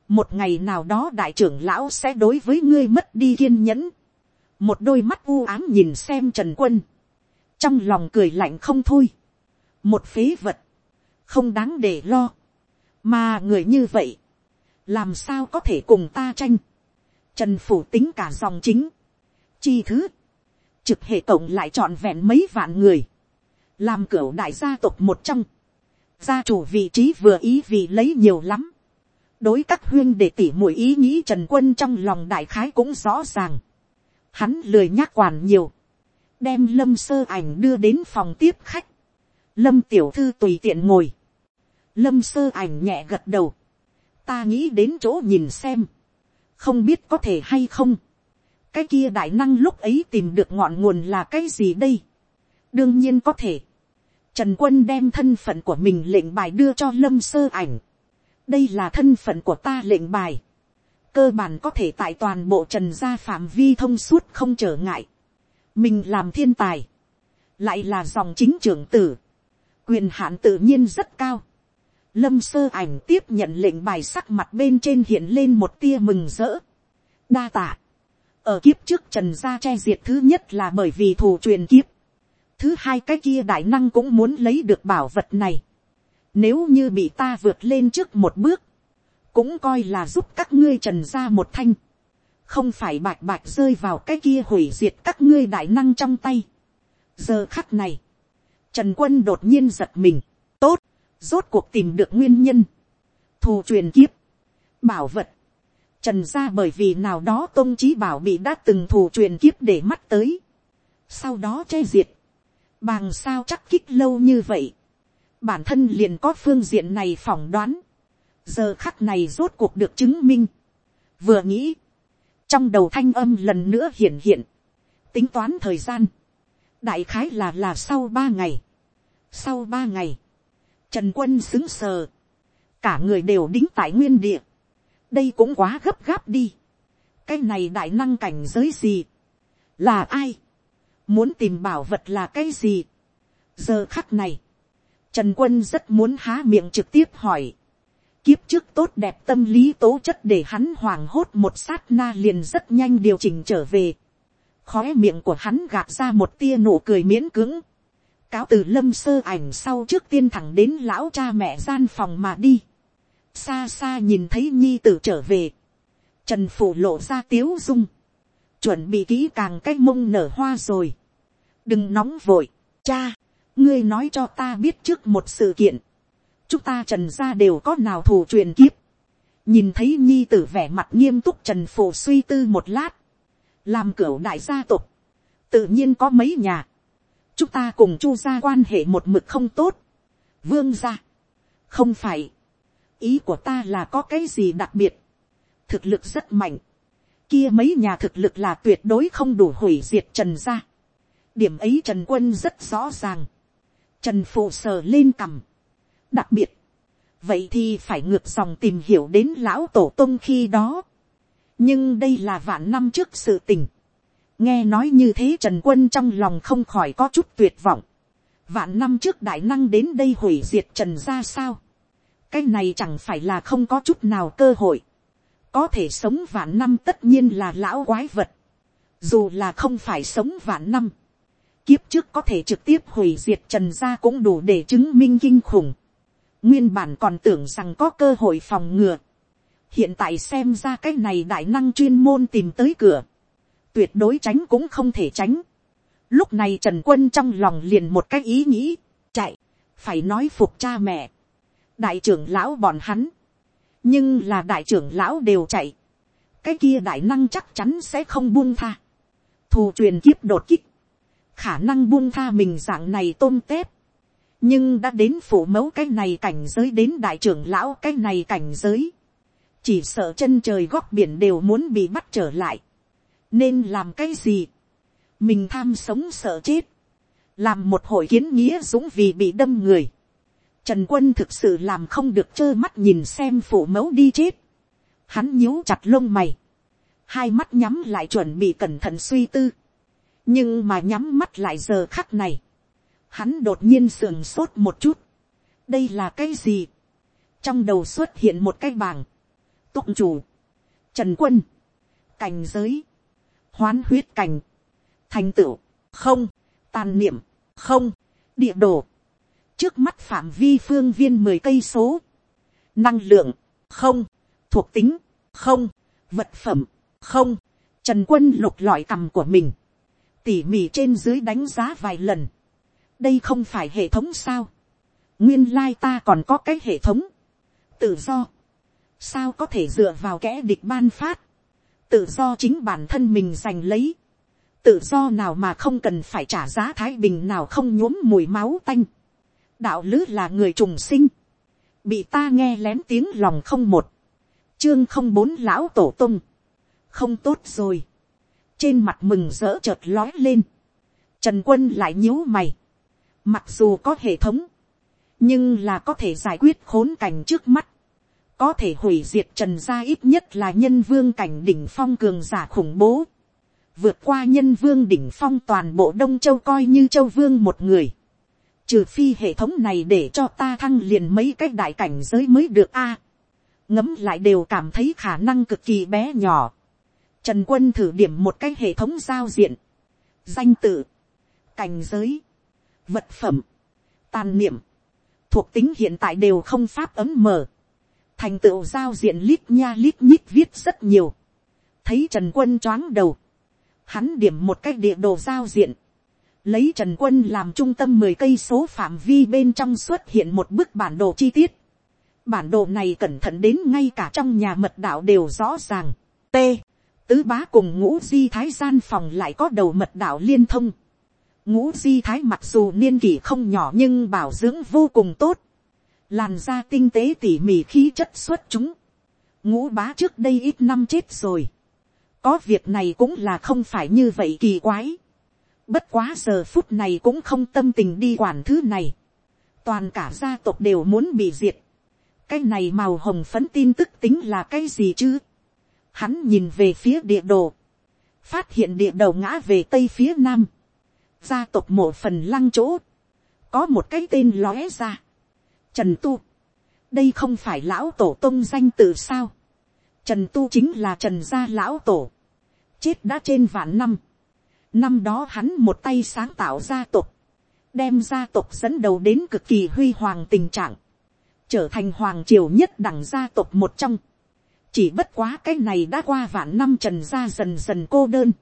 một ngày nào đó đại trưởng lão sẽ đối với ngươi mất đi kiên nhẫn. một đôi mắt u ám nhìn xem trần quân, trong lòng cười lạnh không thôi, một phế vật, không đáng để lo, mà người như vậy, làm sao có thể cùng ta tranh, trần phủ tính cả dòng chính, chi thứ, trực hệ tổng lại trọn vẹn mấy vạn người, làm cửa đại gia tộc một trong, gia chủ vị trí vừa ý vì lấy nhiều lắm, đối các huyên để tỉ mũi ý nghĩ trần quân trong lòng đại khái cũng rõ ràng, hắn lười nhắc quản nhiều, đem lâm sơ ảnh đưa đến phòng tiếp khách, lâm tiểu thư tùy tiện ngồi, lâm sơ ảnh nhẹ gật đầu, ta nghĩ đến chỗ nhìn xem, không biết có thể hay không, cái kia đại năng lúc ấy tìm được ngọn nguồn là cái gì đây, đương nhiên có thể, trần quân đem thân phận của mình lệnh bài đưa cho lâm sơ ảnh, đây là thân phận của ta lệnh bài, cơ bản có thể tại toàn bộ trần gia phạm vi thông suốt không trở ngại, mình làm thiên tài, lại là dòng chính trưởng tử, quyền hạn tự nhiên rất cao, lâm sơ ảnh tiếp nhận lệnh bài sắc mặt bên trên hiện lên một tia mừng rỡ, đa tạ, ở kiếp trước trần gia che diệt thứ nhất là bởi vì thù truyền kiếp, thứ hai cái kia đại năng cũng muốn lấy được bảo vật này, nếu như bị ta vượt lên trước một bước, cũng coi là giúp các ngươi trần ra một thanh, không phải bạch bạch rơi vào cái kia hủy diệt các ngươi đại năng trong tay. giờ khắc này, trần quân đột nhiên giật mình, tốt, rốt cuộc tìm được nguyên nhân, thù truyền kiếp, bảo vật, trần ra bởi vì nào đó tôn trí bảo bị đã từng thù truyền kiếp để mắt tới, sau đó che diệt, bàng sao chắc kích lâu như vậy, bản thân liền có phương diện này phỏng đoán, giờ khắc này rốt cuộc được chứng minh, vừa nghĩ, trong đầu thanh âm lần nữa hiện hiện, tính toán thời gian, đại khái là là sau ba ngày, sau ba ngày, trần quân xứng sờ, cả người đều đính tại nguyên địa, đây cũng quá gấp gáp đi, cái này đại năng cảnh giới gì, là ai, muốn tìm bảo vật là cái gì, giờ khắc này, Trần quân rất muốn há miệng trực tiếp hỏi. Kiếp trước tốt đẹp tâm lý tố chất để hắn hoảng hốt một sát na liền rất nhanh điều chỉnh trở về. Khóe miệng của hắn gạt ra một tia nụ cười miễn cứng. Cáo từ lâm sơ ảnh sau trước tiên thẳng đến lão cha mẹ gian phòng mà đi. Xa xa nhìn thấy nhi tử trở về. Trần phủ lộ ra tiếu dung. Chuẩn bị kỹ càng cách mông nở hoa rồi. Đừng nóng vội. Cha ngươi nói cho ta biết trước một sự kiện, chúng ta trần gia đều có nào thù truyền kiếp, nhìn thấy nhi tử vẻ mặt nghiêm túc trần phổ suy tư một lát, làm cửa đại gia tộc, tự nhiên có mấy nhà, chúng ta cùng chu gia quan hệ một mực không tốt, vương gia, không phải, ý của ta là có cái gì đặc biệt, thực lực rất mạnh, kia mấy nhà thực lực là tuyệt đối không đủ hủy diệt trần gia, điểm ấy trần quân rất rõ ràng, Trần phụ sờ lên cằm. Đặc biệt. Vậy thì phải ngược dòng tìm hiểu đến lão tổ tông khi đó. Nhưng đây là vạn năm trước sự tình. Nghe nói như thế Trần Quân trong lòng không khỏi có chút tuyệt vọng. Vạn năm trước đại năng đến đây hủy diệt Trần ra sao? Cái này chẳng phải là không có chút nào cơ hội. Có thể sống vạn năm tất nhiên là lão quái vật. Dù là không phải sống vạn năm kiếp trước có thể trực tiếp hủy diệt trần gia cũng đủ để chứng minh kinh khủng. Nguyên bản còn tưởng rằng có cơ hội phòng ngừa. Hiện tại xem ra cái này đại năng chuyên môn tìm tới cửa. Tuyệt đối tránh cũng không thể tránh. Lúc này Trần Quân trong lòng liền một cái ý nghĩ. Chạy. Phải nói phục cha mẹ. Đại trưởng lão bọn hắn. Nhưng là đại trưởng lão đều chạy. Cái kia đại năng chắc chắn sẽ không buông tha. Thù truyền kiếp đột kích khả năng buông tha mình dạng này tôm tép. nhưng đã đến phủ mẫu cái này cảnh giới đến đại trưởng lão cái này cảnh giới. chỉ sợ chân trời góc biển đều muốn bị bắt trở lại. nên làm cái gì. mình tham sống sợ chết. làm một hội kiến nghĩa dũng vì bị đâm người. Trần quân thực sự làm không được trơ mắt nhìn xem phủ mẫu đi chết. Hắn nhíu chặt lông mày. Hai mắt nhắm lại chuẩn bị cẩn thận suy tư nhưng mà nhắm mắt lại giờ khắc này, hắn đột nhiên sườn sốt một chút. đây là cái gì, trong đầu xuất hiện một cái bảng, tụng chủ, trần quân, cảnh giới, hoán huyết cảnh, thành tựu, không, tàn niệm, không, địa đồ, trước mắt phạm vi phương viên mười cây số, năng lượng, không, thuộc tính, không, vật phẩm, không, trần quân lục lọi cằm của mình, tỉ mỉ trên dưới đánh giá vài lần, đây không phải hệ thống sao, nguyên lai ta còn có cái hệ thống, tự do, sao có thể dựa vào kẽ địch ban phát, tự do chính bản thân mình giành lấy, tự do nào mà không cần phải trả giá thái bình nào không nhuốm mùi máu tanh, đạo lứ là người trùng sinh, bị ta nghe lén tiếng lòng không một, chương không bốn lão tổ tung, không tốt rồi, trên mặt mừng rỡ chợt lói lên, trần quân lại nhíu mày, mặc dù có hệ thống, nhưng là có thể giải quyết khốn cảnh trước mắt, có thể hủy diệt trần gia ít nhất là nhân vương cảnh đỉnh phong cường giả khủng bố, vượt qua nhân vương đỉnh phong toàn bộ đông châu coi như châu vương một người, trừ phi hệ thống này để cho ta thăng liền mấy cái đại cảnh giới mới được a, ngấm lại đều cảm thấy khả năng cực kỳ bé nhỏ, trần quân thử điểm một cái hệ thống giao diện, danh tự, cảnh giới, vật phẩm, tàn niệm, thuộc tính hiện tại đều không pháp ấm mở, thành tựu giao diện lít nha lít nhít viết rất nhiều, thấy trần quân choáng đầu, hắn điểm một cái địa đồ giao diện, lấy trần quân làm trung tâm mười cây số phạm vi bên trong xuất hiện một bức bản đồ chi tiết, bản đồ này cẩn thận đến ngay cả trong nhà mật đạo đều rõ ràng, t, tứ bá cùng ngũ di thái gian phòng lại có đầu mật đạo liên thông, ngũ di thái mặc dù niên kỷ không nhỏ nhưng bảo dưỡng vô cùng tốt, làn da tinh tế tỉ mỉ khí chất xuất chúng, ngũ bá trước đây ít năm chết rồi, có việc này cũng là không phải như vậy kỳ quái, bất quá giờ phút này cũng không tâm tình đi quản thứ này, toàn cả gia tộc đều muốn bị diệt, cái này màu hồng phấn tin tức tính là cái gì chứ, hắn nhìn về phía địa đồ, phát hiện địa đầu ngã về tây phía nam, gia tộc mộ phần lăng chỗ, có một cái tên lóe ra, Trần Tu. Đây không phải lão tổ tông danh từ sao. Trần Tu chính là Trần gia lão tổ. Chết đã trên vạn năm. Năm đó hắn một tay sáng tạo gia tộc. Đem gia tộc dẫn đầu đến cực kỳ huy hoàng tình trạng. Trở thành hoàng triều nhất đẳng gia tộc một trong. Chỉ bất quá cái này đã qua vạn năm Trần gia dần dần cô đơn.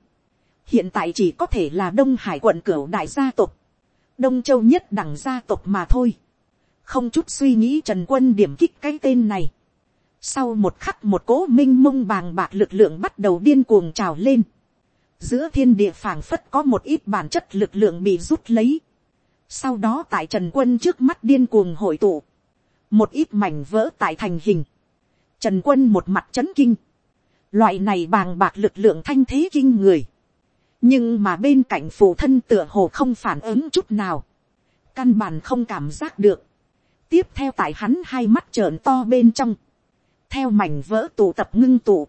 Hiện tại chỉ có thể là Đông Hải quận cửu đại gia tộc. Đông Châu nhất đẳng gia tộc mà thôi không chút suy nghĩ trần quân điểm kích cái tên này. sau một khắc một cố minh mông bàng bạc lực lượng bắt đầu điên cuồng trào lên. giữa thiên địa phảng phất có một ít bản chất lực lượng bị rút lấy. sau đó tại trần quân trước mắt điên cuồng hội tụ. một ít mảnh vỡ tại thành hình trần quân một mặt chấn kinh. loại này bàng bạc lực lượng thanh thế kinh người. nhưng mà bên cạnh phụ thân tựa hồ không phản ứng chút nào. căn bản không cảm giác được. Tiếp theo tại hắn hai mắt trợn to bên trong, theo mảnh vỡ tụ tập ngưng tụ,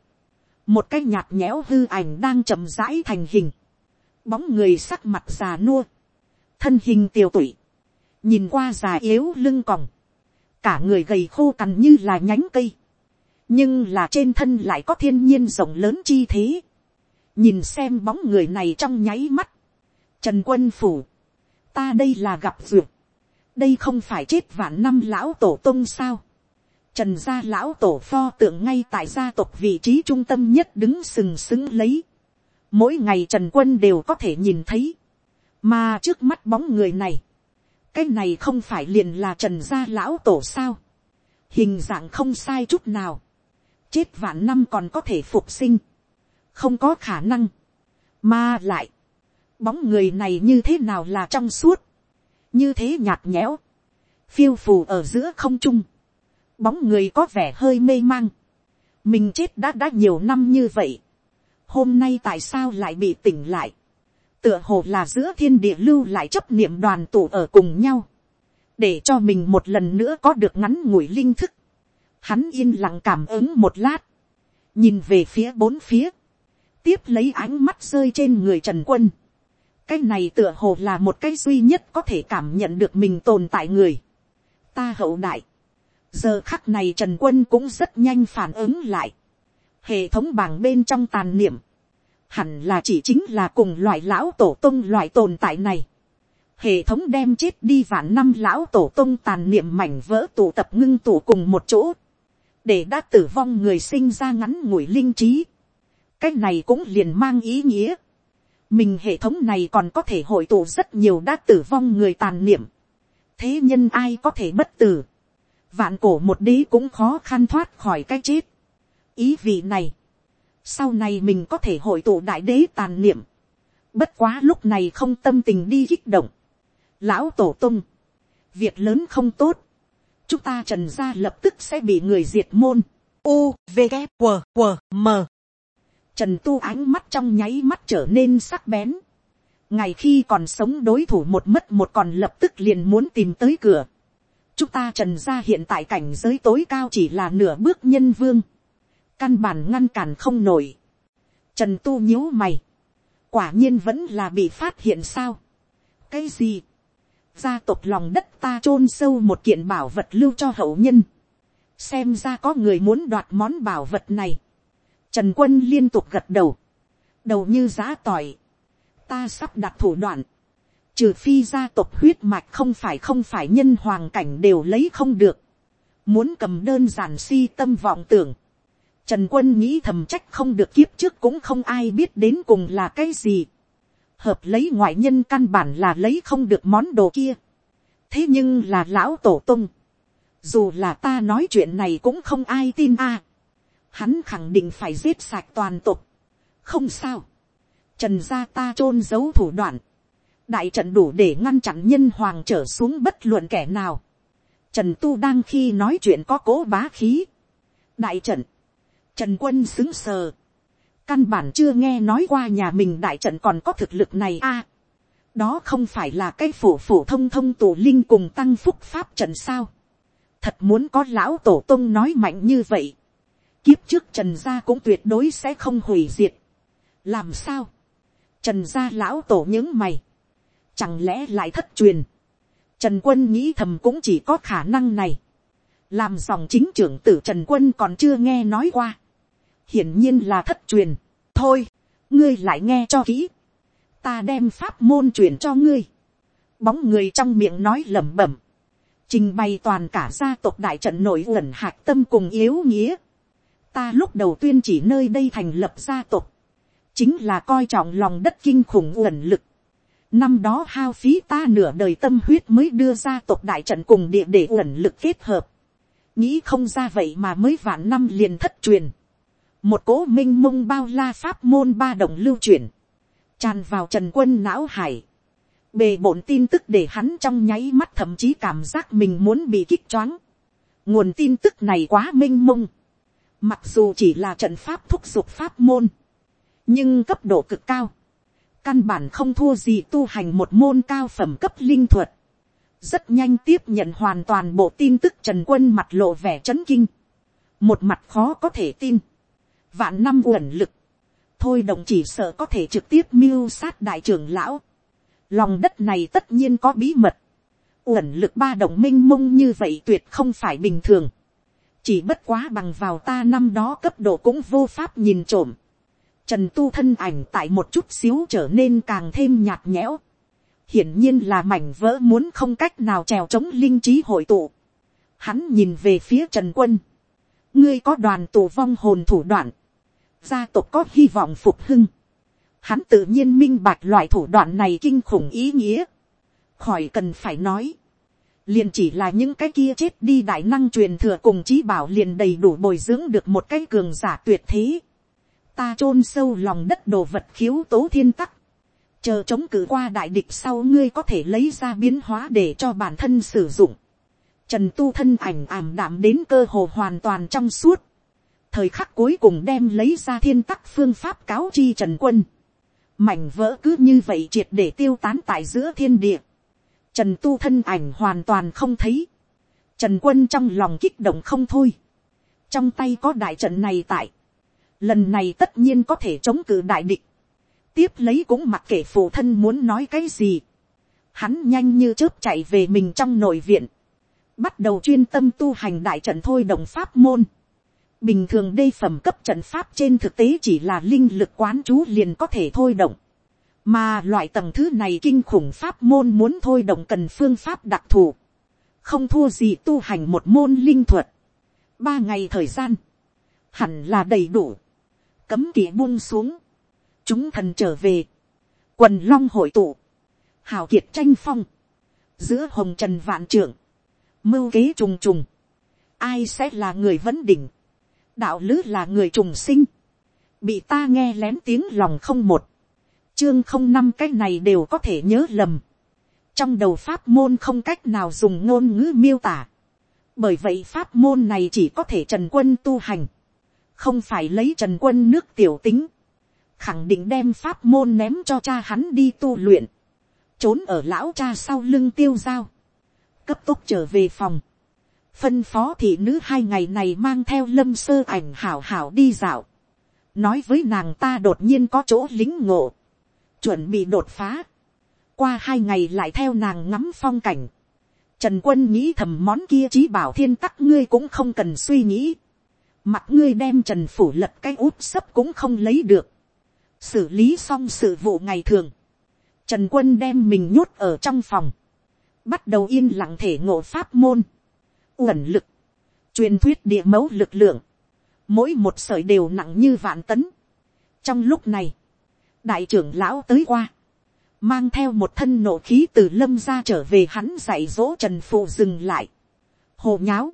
một cái nhạt nhẽo hư ảnh đang chậm rãi thành hình, bóng người sắc mặt già nua, thân hình tiều tụy, nhìn qua già yếu lưng còng, cả người gầy khô cằn như là nhánh cây, nhưng là trên thân lại có thiên nhiên rộng lớn chi thế, nhìn xem bóng người này trong nháy mắt, trần quân phủ, ta đây là gặp duyệt, đây không phải chết vạn năm lão tổ tông sao. Trần gia lão tổ pho tượng ngay tại gia tộc vị trí trung tâm nhất đứng sừng sững lấy. Mỗi ngày Trần Quân đều có thể nhìn thấy. Mà trước mắt bóng người này. Cái này không phải liền là Trần gia lão tổ sao. Hình dạng không sai chút nào. Chết vạn năm còn có thể phục sinh. Không có khả năng. Mà lại. Bóng người này như thế nào là trong suốt? Như thế nhạt nhẽo, phiêu phù ở giữa không trung, bóng người có vẻ hơi mê mang, mình chết đã đã nhiều năm như vậy, hôm nay tại sao lại bị tỉnh lại, tựa hồ là giữa thiên địa lưu lại chấp niệm đoàn tụ ở cùng nhau, để cho mình một lần nữa có được ngắn ngủi linh thức, hắn yên lặng cảm ứng một lát, nhìn về phía bốn phía, tiếp lấy ánh mắt rơi trên người trần quân, cái này tựa hồ là một cái duy nhất có thể cảm nhận được mình tồn tại người. ta hậu đại. giờ khắc này trần quân cũng rất nhanh phản ứng lại. hệ thống bảng bên trong tàn niệm. hẳn là chỉ chính là cùng loại lão tổ tông loại tồn tại này. Hệ thống đem chết đi vạn năm lão tổ tông tàn niệm mảnh vỡ tụ tập ngưng tụ cùng một chỗ. Để đã tử vong người sinh ra ngắn ngủi linh trí. Cách này cũng liền mang ý nghĩa. Mình hệ thống này còn có thể hội tụ rất nhiều đã tử vong người tàn niệm. Thế nhân ai có thể bất tử. Vạn cổ một đế cũng khó khăn thoát khỏi cái chết. Ý vị này sau này mình có thể hội tụ đại đế tàn niệm, bất quá lúc này không tâm tình đi kích động, lão tổ tung, việc lớn không tốt, chúng ta trần gia lập tức sẽ bị người diệt môn, u v g W, W, m. Trần tu ánh mắt trong nháy mắt trở nên sắc bén, ngày khi còn sống đối thủ một mất một còn lập tức liền muốn tìm tới cửa, chúng ta trần gia hiện tại cảnh giới tối cao chỉ là nửa bước nhân vương, căn bản ngăn cản không nổi. Trần tu nhíu mày, quả nhiên vẫn là bị phát hiện sao. cái gì, gia tộc lòng đất ta chôn sâu một kiện bảo vật lưu cho hậu nhân, xem ra có người muốn đoạt món bảo vật này. Trần quân liên tục gật đầu, đầu như giá tỏi, ta sắp đặt thủ đoạn, trừ phi gia tộc huyết mạch không phải không phải nhân hoàng cảnh đều lấy không được, muốn cầm đơn giản si tâm vọng tưởng, Trần quân nghĩ thầm trách không được kiếp trước cũng không ai biết đến cùng là cái gì. Hợp lấy ngoại nhân căn bản là lấy không được món đồ kia. Thế nhưng là lão tổ tung. Dù là ta nói chuyện này cũng không ai tin a. Hắn khẳng định phải giết sạch toàn tục. Không sao. Trần gia ta chôn giấu thủ đoạn. Đại trận đủ để ngăn chặn nhân hoàng trở xuống bất luận kẻ nào. Trần tu đang khi nói chuyện có cố bá khí. Đại trận Trần quân xứng sờ. Căn bản chưa nghe nói qua nhà mình đại trận còn có thực lực này a. đó không phải là cái phổ phổ thông thông tổ linh cùng tăng phúc pháp trận sao. Thật muốn có lão tổ tông nói mạnh như vậy. Kiếp trước trần gia cũng tuyệt đối sẽ không hủy diệt. Làm sao? Trần gia lão tổ những mày. Chẳng lẽ lại thất truyền. Trần quân nghĩ thầm cũng chỉ có khả năng này. Làm dòng chính trưởng tử Trần Quân còn chưa nghe nói qua hiển nhiên là thất truyền. thôi, ngươi lại nghe cho kỹ. ta đem pháp môn truyền cho ngươi. bóng người trong miệng nói lẩm bẩm. trình bày toàn cả gia tộc đại trận nổi uẩn hạc tâm cùng yếu nghĩa. ta lúc đầu tuyên chỉ nơi đây thành lập gia tộc. chính là coi trọng lòng đất kinh khủng uẩn lực. Năm đó hao phí ta nửa đời tâm huyết mới đưa ra tộc đại trận cùng địa để uẩn lực kết hợp. Nghĩ không ra vậy mà mới vạn năm liền thất truyền một cố minh mông bao la pháp môn ba đồng lưu chuyển, tràn vào trần quân não hải, bề bộn tin tức để hắn trong nháy mắt thậm chí cảm giác mình muốn bị kích choáng. nguồn tin tức này quá minh mông, mặc dù chỉ là trận pháp thúc giục pháp môn, nhưng cấp độ cực cao, căn bản không thua gì tu hành một môn cao phẩm cấp linh thuật, rất nhanh tiếp nhận hoàn toàn bộ tin tức trần quân mặt lộ vẻ c h ấ n kinh, một mặt khó có thể tin, vạn năm uẩn lực, thôi đồng chỉ sợ có thể trực tiếp mưu sát đại trưởng lão, lòng đất này tất nhiên có bí mật, uẩn lực ba đồng minh mông như vậy tuyệt không phải bình thường, chỉ bất quá bằng vào ta năm đó cấp độ cũng vô pháp nhìn trộm, trần tu thân ảnh tại một chút xíu trở nên càng thêm nhạt nhẽo, hiển nhiên là mảnh vỡ muốn không cách nào trèo chống linh trí hội tụ, hắn nhìn về phía trần quân, ngươi có đoàn tù vong hồn thủ đoạn, gia tộc có hy vọng phục hưng. Hắn tự nhiên minh bạch loại thủ đoạn này kinh khủng ý nghĩa. Khỏi cần phải nói. Liền chỉ là những cái kia chết đi đại năng truyền thừa cùng trí bảo liền đầy đủ bồi dưỡng được một cái cường giả tuyệt thế. Ta chôn sâu lòng đất đồ vật khiếu tố thiên tắc. Chờ chống cử qua đại địch sau ngươi có thể lấy ra biến hóa để cho bản thân sử dụng. Trần tu thân ảnh ảm đạm đến cơ hồ hoàn toàn trong suốt thời khắc cuối cùng đem lấy ra thiên tắc phương pháp cáo chi trần quân. mảnh vỡ cứ như vậy triệt để tiêu tán tại giữa thiên địa. trần tu thân ảnh hoàn toàn không thấy. trần quân trong lòng kích động không thôi. trong tay có đại trận này tại. lần này tất nhiên có thể chống cự đại địch. tiếp lấy cũng mặc kệ phụ thân muốn nói cái gì. hắn nhanh như chớp chạy về mình trong nội viện. bắt đầu chuyên tâm tu hành đại trận thôi đồng pháp môn Bình thường đây phẩm cấp trận pháp trên thực tế chỉ là linh lực quán chú liền có thể thôi động. Mà loại tầng thứ này kinh khủng pháp môn muốn thôi động cần phương pháp đặc thù. Không thua gì tu hành một môn linh thuật. Ba ngày thời gian. Hẳn là đầy đủ. Cấm kỵ buông xuống. Chúng thần trở về. Quần long hội tụ. Hào kiệt tranh phong. Giữa hồng trần vạn trưởng. Mưu kế trùng trùng. Ai sẽ là người vấn đỉnh đạo lữ là người trùng sinh, bị ta nghe lén tiếng lòng không một, chương không năm cái này đều có thể nhớ lầm, trong đầu pháp môn không cách nào dùng ngôn ngữ miêu tả, bởi vậy pháp môn này chỉ có thể trần quân tu hành, không phải lấy trần quân nước tiểu tính, khẳng định đem pháp môn ném cho cha hắn đi tu luyện, trốn ở lão cha sau lưng tiêu dao, cấp tốc trở về phòng, phân phó thị nữ hai ngày này mang theo lâm sơ ảnh hảo hảo đi dạo, nói với nàng ta đột nhiên có chỗ lính ngộ, chuẩn bị đột phá, qua hai ngày lại theo nàng ngắm phong cảnh, trần quân nghĩ thầm món kia trí bảo thiên tắc ngươi cũng không cần suy nghĩ, mặt ngươi đem trần phủ lật cái út sấp cũng không lấy được, xử lý xong sự vụ ngày thường, trần quân đem mình nhốt ở trong phòng, bắt đầu yên lặng thể ngộ pháp môn, uẩn lực, truyền thuyết địa mẫu lực lượng, mỗi một sợi đều nặng như vạn tấn. trong lúc này, đại trưởng lão tới qua, mang theo một thân nộ khí từ lâm ra trở về hắn dạy dỗ trần phụ dừng lại. hồ nháo,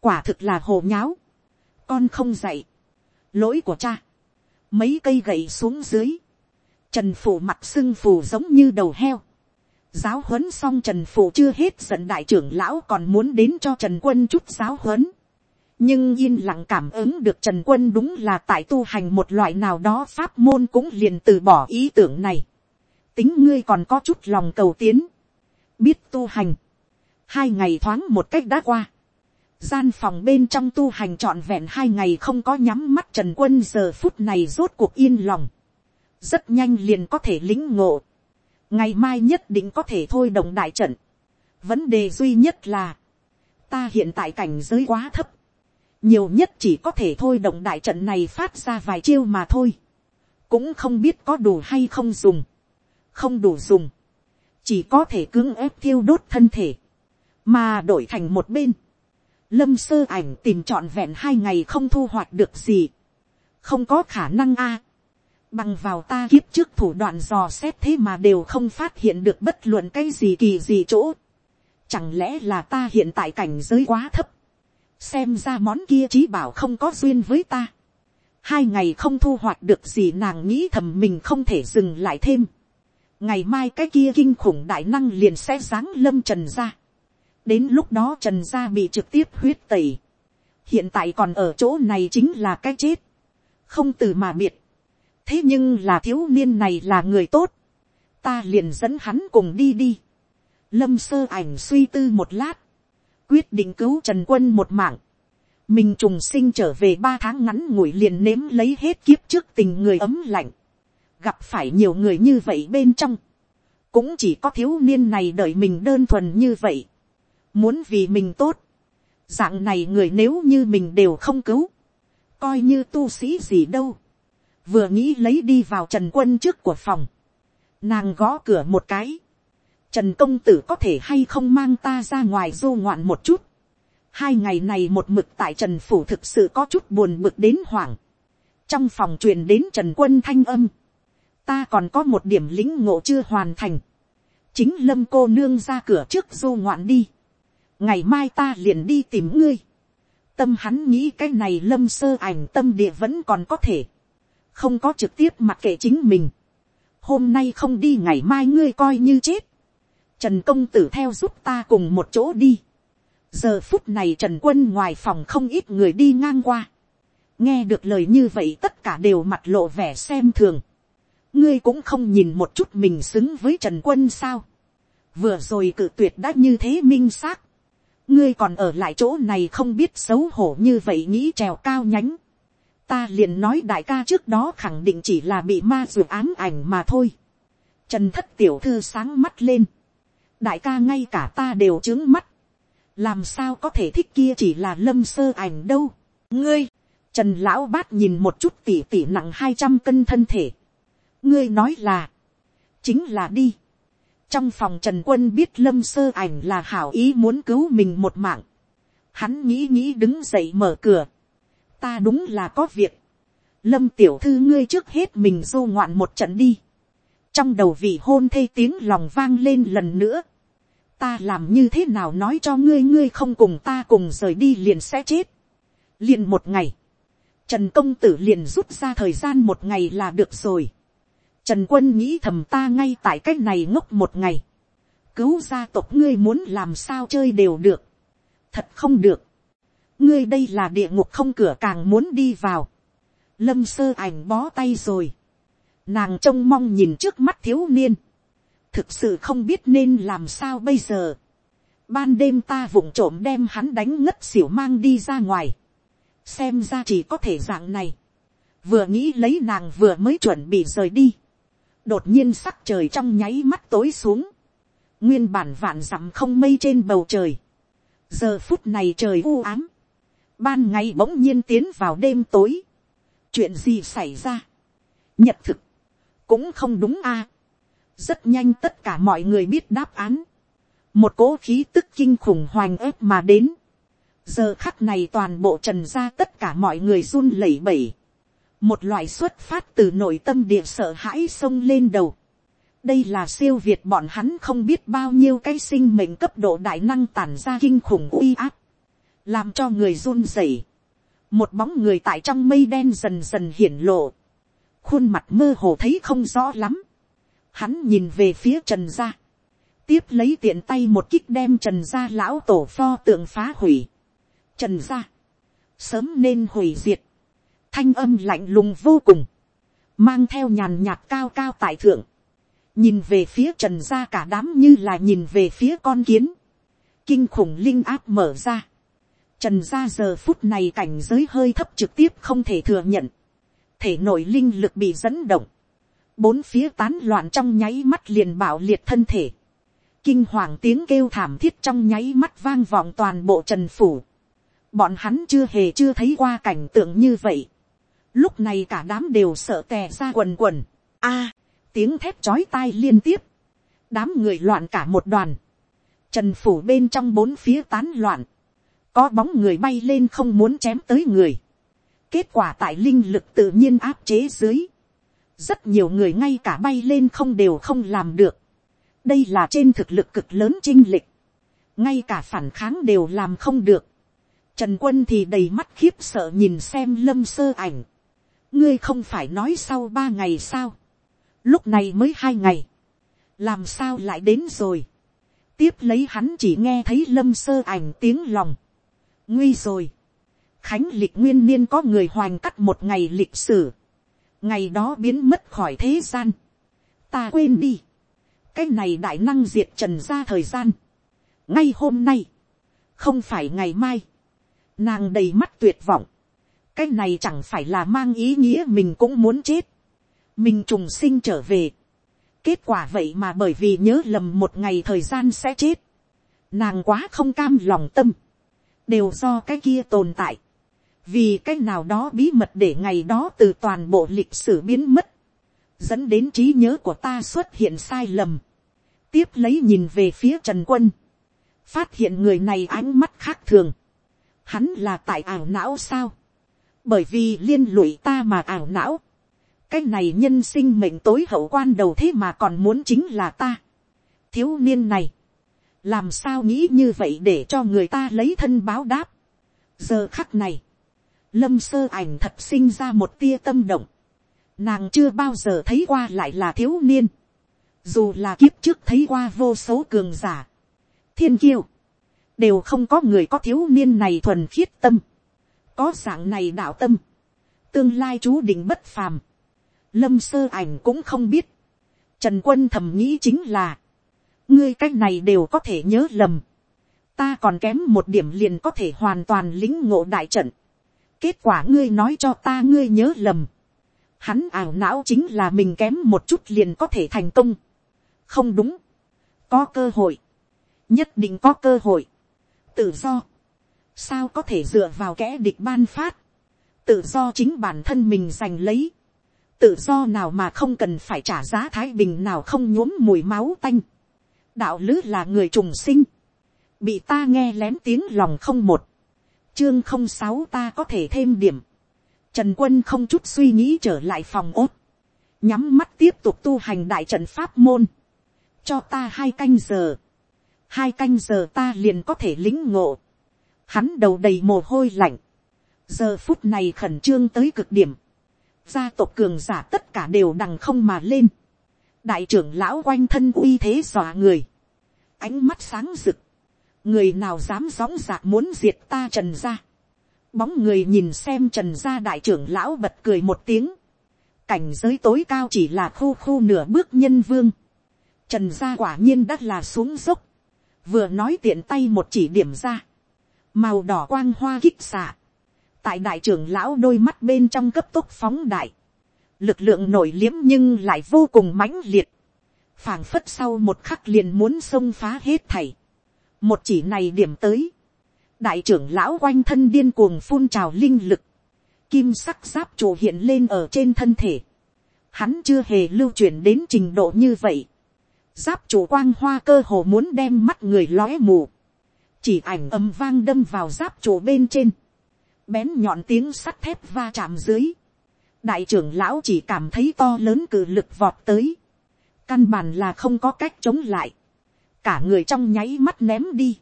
quả thực là hồ nháo, con không dạy, lỗi của cha, mấy cây gậy xuống dưới, trần phụ mặt sưng phù giống như đầu heo, giáo huấn xong trần phụ chưa hết giận đại trưởng lão còn muốn đến cho trần quân chút giáo huấn. nhưng yên lặng cảm ứng được trần quân đúng là tại tu hành một loại nào đó pháp môn cũng liền từ bỏ ý tưởng này. tính ngươi còn có chút lòng cầu tiến. biết tu hành. hai ngày thoáng một cách đã qua. gian phòng bên trong tu hành trọn vẹn hai ngày không có nhắm mắt trần quân giờ phút này rốt cuộc yên lòng. rất nhanh liền có thể lính ngộ ngày mai nhất định có thể thôi đồng đại trận. vấn đề duy nhất là, ta hiện tại cảnh giới quá thấp, nhiều nhất chỉ có thể thôi động đại trận này phát ra vài chiêu mà thôi, cũng không biết có đủ hay không dùng, không đủ dùng, chỉ có thể cưỡng ép thiêu đốt thân thể, mà đổi thành một bên, lâm sơ ảnh tìm trọn vẹn hai ngày không thu hoạch được gì, không có khả năng a, bằng vào ta kiếp trước thủ đoạn dò xét thế mà đều không phát hiện được bất luận cái gì kỳ gì chỗ. Chẳng lẽ là ta hiện tại cảnh giới quá thấp. Xem ra món kia trí bảo không có duyên với ta. Hai ngày không thu hoạch được gì nàng nghĩ thầm mình không thể dừng lại thêm. Ngày mai cái kia kinh khủng đại năng liền sẽ giáng lâm trần ra. Đến lúc đó trần gia bị trực tiếp huyết tẩy. Hiện tại còn ở chỗ này chính là cái chết. Không từ mà biệt thế nhưng là thiếu niên này là người tốt, ta liền dẫn hắn cùng đi đi. lâm sơ ảnh suy tư một lát, quyết định cứu trần quân một mạng, mình trùng sinh trở về ba tháng ngắn ngủi liền nếm lấy hết kiếp trước tình người ấm lạnh, gặp phải nhiều người như vậy bên trong, cũng chỉ có thiếu niên này đợi mình đơn thuần như vậy, muốn vì mình tốt, dạng này người nếu như mình đều không cứu, coi như tu sĩ gì đâu, vừa nghĩ lấy đi vào trần quân trước của phòng, nàng gõ cửa một cái, trần công tử có thể hay không mang ta ra ngoài du ngoạn một chút, hai ngày này một mực tại trần phủ thực sự có chút buồn bực đến hoảng, trong phòng truyền đến trần quân thanh âm, ta còn có một điểm lính ngộ chưa hoàn thành, chính lâm cô nương ra cửa trước du ngoạn đi, ngày mai ta liền đi tìm ngươi, tâm hắn nghĩ cái này lâm sơ ảnh tâm địa vẫn còn có thể, không có trực tiếp mặc kệ chính mình. hôm nay không đi ngày mai ngươi coi như chết. trần công tử theo giúp ta cùng một chỗ đi. giờ phút này trần quân ngoài phòng không ít người đi ngang qua. nghe được lời như vậy tất cả đều mặt lộ vẻ xem thường. ngươi cũng không nhìn một chút mình xứng với trần quân sao. vừa rồi cự tuyệt đã như thế minh xác. ngươi còn ở lại chỗ này không biết xấu hổ như vậy nghĩ trèo cao nhánh ta liền nói đại ca trước đó khẳng định chỉ là bị ma ruột ám ảnh mà thôi. Trần thất tiểu thư sáng mắt lên. đại ca ngay cả ta đều trướng mắt. làm sao có thể thích kia chỉ là lâm sơ ảnh đâu. ngươi, Trần lão bát nhìn một chút tỉ tỉ nặng hai trăm cân thân thể. Ngươi nói là. Chính là đi. Trong phòng Trần Quân biết lâm sơ ảnh là hảo ý muốn cứu mình một mạng. Hắn nghĩ nghĩ đứng dậy mở cửa. Ta đúng là có việc. Lâm tiểu thư ngươi trước hết mình du ngoạn một trận đi. Trong đầu vị hôn thê tiếng lòng vang lên lần nữa. Ta làm như thế nào nói cho ngươi ngươi không cùng ta cùng rời đi liền sẽ chết. Liền một ngày. Trần công tử liền rút ra thời gian một ngày là được rồi. Trần quân nghĩ thầm ta ngay tại cách này ngốc một ngày. Cứu gia tộc ngươi muốn làm sao chơi đều được. Thật không được. Ngươi đây là địa ngục không cửa càng muốn đi vào. Lâm sơ ảnh bó tay rồi. Nàng trông mong nhìn trước mắt thiếu niên. Thực sự không biết nên làm sao bây giờ. Ban đêm ta vụng trộm đem hắn đánh ngất xỉu mang đi ra ngoài xem ra chỉ có thể dạng này, vừa nghĩ lấy nàng vừa mới chuẩn bị rời đi, đột nhiên sắc trời trong nháy mắt tối xuống, nguyên bản vạn dặm không mây trên bầu trời, giờ phút này trời u ám, ban ngày bỗng nhiên tiến vào đêm tối, chuyện gì xảy ra, nhật thực, cũng không đúng a, rất nhanh tất cả mọi người biết đáp án, một cố khí tức kinh khủng hoành ép mà đến, giờ khắc này toàn bộ trần ra tất cả mọi người run lẩy bẩy. một loại xuất phát từ nội tâm địa sợ hãi xông lên đầu. đây là siêu việt bọn hắn không biết bao nhiêu cái sinh mệnh cấp độ đại năng tàn ra kinh khủng uy áp, làm cho người run rẩy. một bóng người tại trong mây đen dần dần hiển lộ, khuôn mặt mơ hồ thấy không rõ lắm. hắn nhìn về phía trần gia, tiếp lấy tiện tay một kích đem trần gia lão tổ pho tượng phá hủy. Trần gia, sớm nên hủy diệt, thanh âm lạnh lùng vô cùng, mang theo nhàn nhạt cao cao tại thượng, nhìn về phía trần gia cả đám như là nhìn về phía con kiến, kinh khủng linh áp mở ra, trần gia giờ phút này cảnh giới hơi thấp trực tiếp không thể thừa nhận, thể nội linh lực bị dẫn động, bốn phía tán loạn trong nháy mắt liền bảo liệt thân thể, kinh hoàng tiếng kêu thảm thiết trong nháy mắt vang vọng toàn bộ trần phủ, bọn hắn chưa hề chưa thấy qua cảnh tượng như vậy. lúc này cả đám đều sợ tè ra quần quần. a, tiếng thép chói tai liên tiếp. đám người loạn cả một đoàn. trần phủ bên trong bốn phía tán loạn có bóng người bay lên không muốn chém tới người. kết quả tại linh lực tự nhiên áp chế dưới. rất nhiều người ngay cả bay lên không đều không làm được. đây là trên thực lực cực lớn chinh lịch. ngay cả phản kháng đều làm không được Trần quân thì đầy mắt khiếp sợ nhìn xem lâm sơ ảnh. ngươi không phải nói sau ba ngày sao. lúc này mới hai ngày. làm sao lại đến rồi. tiếp lấy hắn chỉ nghe thấy lâm sơ ảnh tiếng lòng nguy rồi. khánh lịch nguyên niên có người hoành cắt một ngày lịch sử. ngày đó biến mất khỏi thế gian. ta quên đi. cái này đại năng diệt trần ra thời gian. ngay hôm nay. không phải ngày mai Nàng đầy mắt tuyệt vọng. Cái này chẳng phải là mang ý nghĩa mình cũng muốn chết. Mình trùng sinh trở về. Kết quả vậy mà bởi vì nhớ lầm một ngày thời gian sẽ chết. Nàng quá không cam lòng tâm. Đều do cái kia tồn tại. Vì cái nào đó bí mật để ngày đó từ toàn bộ lịch sử biến mất. Dẫn đến trí nhớ của ta xuất hiện sai lầm. Tiếp lấy nhìn về phía Trần Quân. Phát hiện người này ánh mắt khác thường hắn là tại ảo não sao, bởi vì liên lụy ta mà ảo não, cái này nhân sinh mệnh tối hậu quan đầu thế mà còn muốn chính là ta, thiếu niên này, làm sao nghĩ như vậy để cho người ta lấy thân báo đáp, giờ khắc này, lâm sơ ảnh thật sinh ra một tia tâm động, nàng chưa bao giờ thấy qua lại là thiếu niên, dù là kiếp trước thấy qua vô số cường giả, thiên kiêu, đều không có người có thiếu niên này thuần khiết tâm, có dạng này đạo tâm, tương lai chú định bất phàm, lâm sơ ảnh cũng không biết, trần quân thầm nghĩ chính là, ngươi c á c h này đều có thể nhớ lầm, ta còn kém một điểm liền có thể hoàn toàn lính ngộ đại trận, kết quả ngươi nói cho ta ngươi nhớ lầm, hắn ảo não chính là mình kém một chút liền có thể thành công, không đúng, có cơ hội, nhất định có cơ hội, tự do, sao có thể dựa vào kẻ địch ban phát, tự do chính bản thân mình giành lấy, tự do nào mà không cần phải trả giá thái bình nào không nhuốm mùi máu tanh, đạo lữ là người trùng sinh, bị ta nghe lén tiếng lòng không một, chương không sáu ta có thể thêm điểm, trần quân không chút suy nghĩ trở lại phòng ốt, nhắm mắt tiếp tục tu hành đại trận pháp môn, cho ta hai canh giờ, hai canh giờ ta liền có thể lính ngộ, hắn đầu đầy mồ hôi lạnh, giờ phút này khẩn trương tới cực điểm, gia tộc cường giả tất cả đều đằng không mà lên, đại trưởng lão quanh thân uy thế dọa người, ánh mắt sáng rực, người nào dám dõng dạc muốn diệt ta trần gia, bóng người nhìn xem trần gia đại trưởng lão bật cười một tiếng, cảnh giới tối cao chỉ là khu khu nửa bước nhân vương, trần gia quả nhiên đã là xuống dốc, vừa nói tiện tay một chỉ điểm ra, màu đỏ quang hoa kích xạ, tại đại trưởng lão đôi mắt bên trong cấp tốc phóng đại, lực lượng nổi liếm nhưng lại vô cùng mãnh liệt, phảng phất sau một khắc liền muốn xông phá hết thảy, một chỉ này điểm tới, đại trưởng lão quanh thân điên cuồng phun trào linh lực, kim sắc giáp chủ hiện lên ở trên thân thể, hắn chưa hề lưu chuyển đến trình độ như vậy, giáp chủ quang hoa cơ hồ muốn đem mắt người lóe mù, chỉ ảnh âm vang đâm vào giáp chủ bên trên, bén nhọn tiếng sắt thép va chạm dưới, đại trưởng lão chỉ cảm thấy to lớn cử lực vọt tới, căn bản là không có cách chống lại, cả người trong nháy mắt ném đi,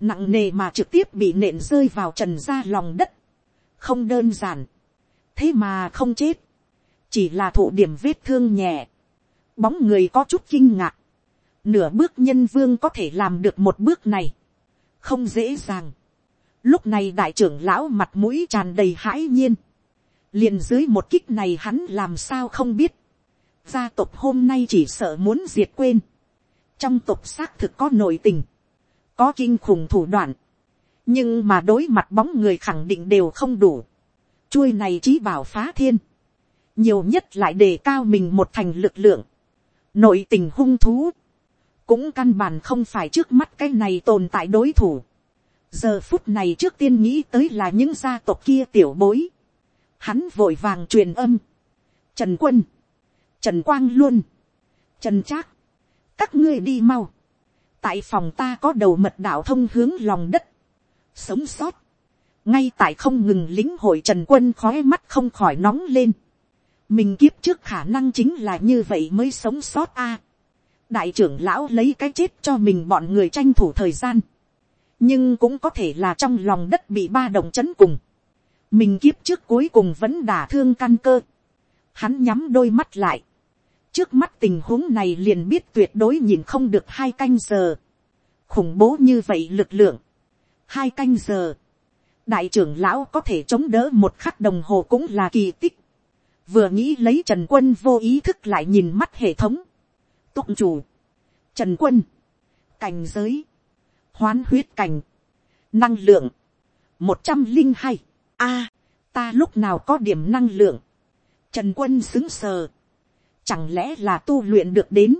nặng nề mà trực tiếp bị nện rơi vào trần ra lòng đất, không đơn giản, thế mà không chết, chỉ là thụ điểm vết thương nhẹ, bóng người có chút kinh ngạc, nửa bước nhân vương có thể làm được một bước này, không dễ dàng. Lúc này đại trưởng lão mặt mũi tràn đầy hãi nhiên, liền dưới một kích này hắn làm sao không biết, gia tộc hôm nay chỉ sợ muốn diệt quên, trong tộc xác thực có nội tình, có kinh khủng thủ đoạn, nhưng mà đối mặt bóng người khẳng định đều không đủ, chuôi này chí bảo phá thiên, nhiều nhất lại đề cao mình một thành lực lượng, nội tình hung thú, cũng căn bản không phải trước mắt cái này tồn tại đối thủ. giờ phút này trước tiên nghĩ tới là những gia tộc kia tiểu bối hắn vội vàng truyền âm. trần quân, trần quang luôn, trần trác, các ngươi đi mau. tại phòng ta có đầu mật đạo thông hướng lòng đất. sống sót. ngay tại không ngừng lính hội trần quân khói mắt không khỏi nóng lên. mình kiếp trước khả năng chính là như vậy mới sống sót a đại trưởng lão lấy cái chết cho mình bọn người tranh thủ thời gian, nhưng cũng có thể là trong lòng đất bị ba đồng chấn cùng, mình kiếp trước cuối cùng vẫn đả thương căn cơ, hắn nhắm đôi mắt lại, trước mắt tình huống này liền biết tuyệt đối nhìn không được hai canh giờ, khủng bố như vậy lực lượng, hai canh giờ, đại trưởng lão có thể chống đỡ một khắc đồng hồ cũng là kỳ tích, vừa nghĩ lấy trần quân vô ý thức lại nhìn mắt hệ thống, tụng chủ, trần quân, cảnh giới, hoán huyết cảnh, năng lượng, một trăm linh hai, a, ta lúc nào có điểm năng lượng, trần quân xứng sờ, chẳng lẽ là tu luyện được đến,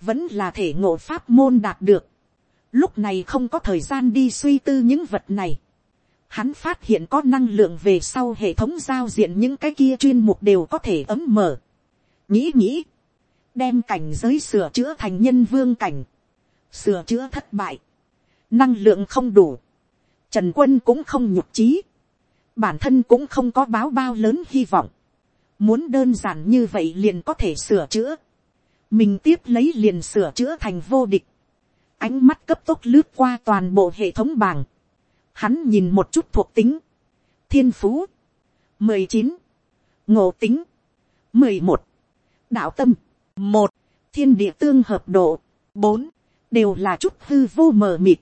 vẫn là thể ngộ pháp môn đạt được, lúc này không có thời gian đi suy tư những vật này, hắn phát hiện có năng lượng về sau hệ thống giao diện những cái kia chuyên mục đều có thể ấm mở. nghĩ nghĩ, đem cảnh giới sửa chữa thành nhân vương cảnh, sửa chữa thất bại, năng lượng không đủ, trần quân cũng không nhục trí, bản thân cũng không có báo bao lớn hy vọng, muốn đơn giản như vậy liền có thể sửa chữa, mình tiếp lấy liền sửa chữa thành vô địch, ánh mắt cấp tốc lướt qua toàn bộ hệ thống bảng, hắn nhìn một chút thuộc tính, thiên phú, mười chín, ngộ tính, mười một, đạo tâm, một, thiên địa tương hợp độ, bốn, đều là chút hư vô mờ mịt.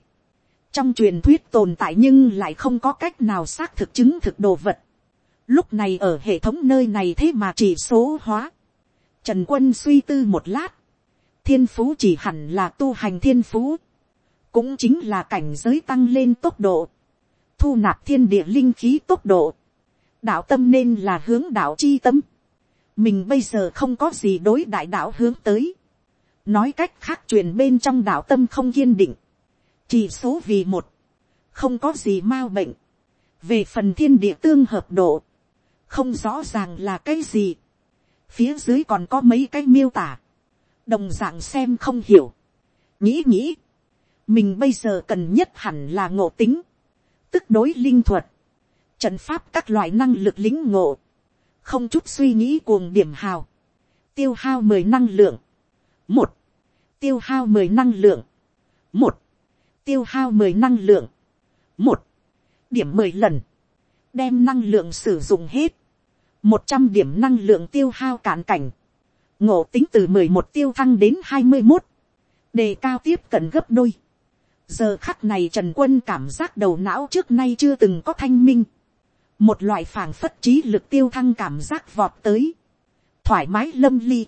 Trong truyền thuyết tồn tại nhưng lại không có cách nào xác thực chứng thực đồ vật. Lúc này ở hệ thống nơi này thế mà chỉ số hóa. Trần quân suy tư một lát. Thiên phú chỉ hẳn là tu hành thiên phú. Cũng chính là cảnh giới tăng lên tốc độ. Thu nạp thiên địa linh khí tốc độ. Đạo tâm nên là hướng đạo chi tâm mình bây giờ không có gì đối đại đạo hướng tới. nói cách khác truyền bên trong đạo tâm không kiên định chỉ số vì một, không có gì m a u bệnh. về phần thiên địa tương hợp độ, không rõ ràng là cái gì, phía dưới còn có mấy cái miêu tả, đồng d ạ n g xem không hiểu, nghĩ nghĩ, mình bây giờ cần nhất hẳn là ngộ tính, tức đối linh thuật, trận pháp các loại năng lực lính ngộ, không chút suy nghĩ cuồng điểm hào, tiêu hao mười năng lượng, một, tiêu hao mười năng lượng, một, tiêu hao mười năng lượng, một, điểm mười lần, đem năng lượng sử dụng hết, một trăm điểm năng lượng tiêu hao cạn cảnh, ngộ tính từ mười một tiêu thăng đến hai mươi một, đề cao tiếp cận gấp đôi. giờ khắc này trần quân cảm giác đầu não trước nay chưa từng có thanh minh, một loại phảng phất trí lực tiêu thăng cảm giác vọt tới, thoải mái lâm ly,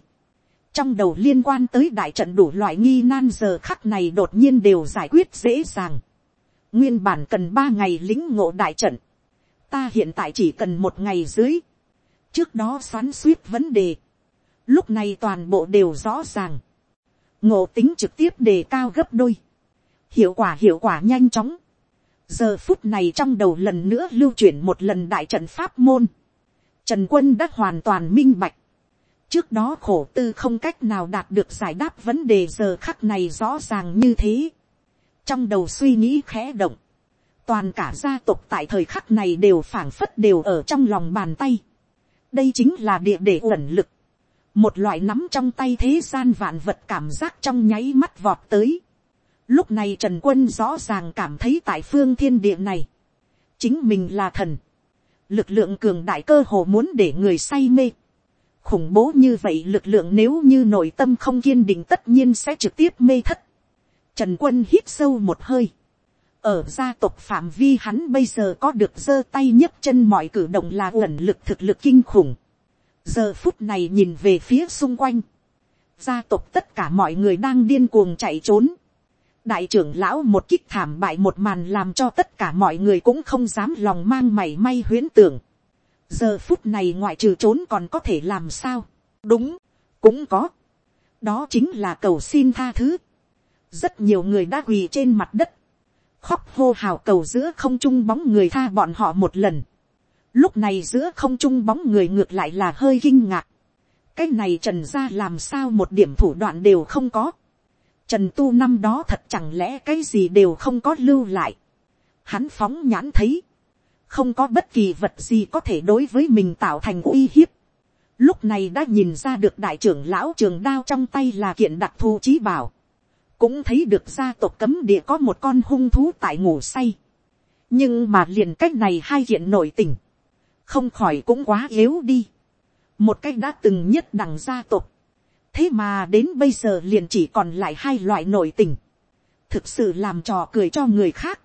trong đầu liên quan tới đại trận đủ loại nghi nan giờ khắc này đột nhiên đều giải quyết dễ dàng. nguyên bản cần ba ngày lính ngộ đại trận, ta hiện tại chỉ cần một ngày dưới, trước đó xoắn suýt vấn đề, lúc này toàn bộ đều rõ ràng, ngộ tính trực tiếp đề cao gấp đôi, hiệu quả hiệu quả nhanh chóng, giờ phút này trong đầu lần nữa lưu chuyển một lần đại trận pháp môn, trần quân đã hoàn toàn minh bạch, trước đó khổ tư không cách nào đạt được giải đáp vấn đề giờ khắc này rõ ràng như thế, trong đầu suy nghĩ khẽ động, toàn cả gia tộc tại thời khắc này đều phảng phất đều ở trong lòng bàn tay, đây chính là địa để uẩn lực, một loại nắm trong tay thế gian vạn vật cảm giác trong nháy mắt vọt tới. Lúc này Trần Quân rõ ràng cảm thấy tại phương thiên địa này, chính mình là thần, lực lượng cường đại cơ hồ muốn để người say mê khủng bố như vậy, lực lượng nếu như nội tâm không kiên định tất nhiên sẽ trực tiếp mê thất. Trần Quân hít sâu một hơi. Ở gia tộc phạm vi hắn bây giờ có được giơ tay nhấc chân mọi cử động là uẩn lực thực lực kinh khủng. Giờ phút này nhìn về phía xung quanh. Gia tộc tất cả mọi người đang điên cuồng chạy trốn. Đại trưởng lão một kích thảm bại một màn làm cho tất cả mọi người cũng không dám lòng mang mảy may huyến tưởng. Giờ phút này ngoại trừ trốn còn có thể làm sao? Đúng, cũng có. Đó chính là cầu xin tha thứ. Rất nhiều người đã quỳ trên mặt đất khóc hô hào cầu giữa không trung bóng người tha bọn họ một lần. Lúc này giữa không trung bóng người ngược lại là hơi kinh ngạc. Cái này trần ra làm sao một điểm thủ đoạn đều không có. Trần tu năm đó thật chẳng lẽ cái gì đều không có lưu lại. Hắn phóng nhãn thấy. Không có bất kỳ vật gì có thể đối với mình tạo thành uy hiếp. Lúc này đã nhìn ra được đại trưởng lão trường đao trong tay là kiện đặc thù trí bảo cũng thấy được gia tộc cấm địa có một con hung thú tại ngủ say. nhưng mà liền cách này hai kiện nổi tình, không khỏi cũng quá yếu đi. một cách đã từng nhất đẳng gia tộc, thế mà đến bây giờ liền chỉ còn lại hai loại nổi tình, thực sự làm trò cười cho người khác.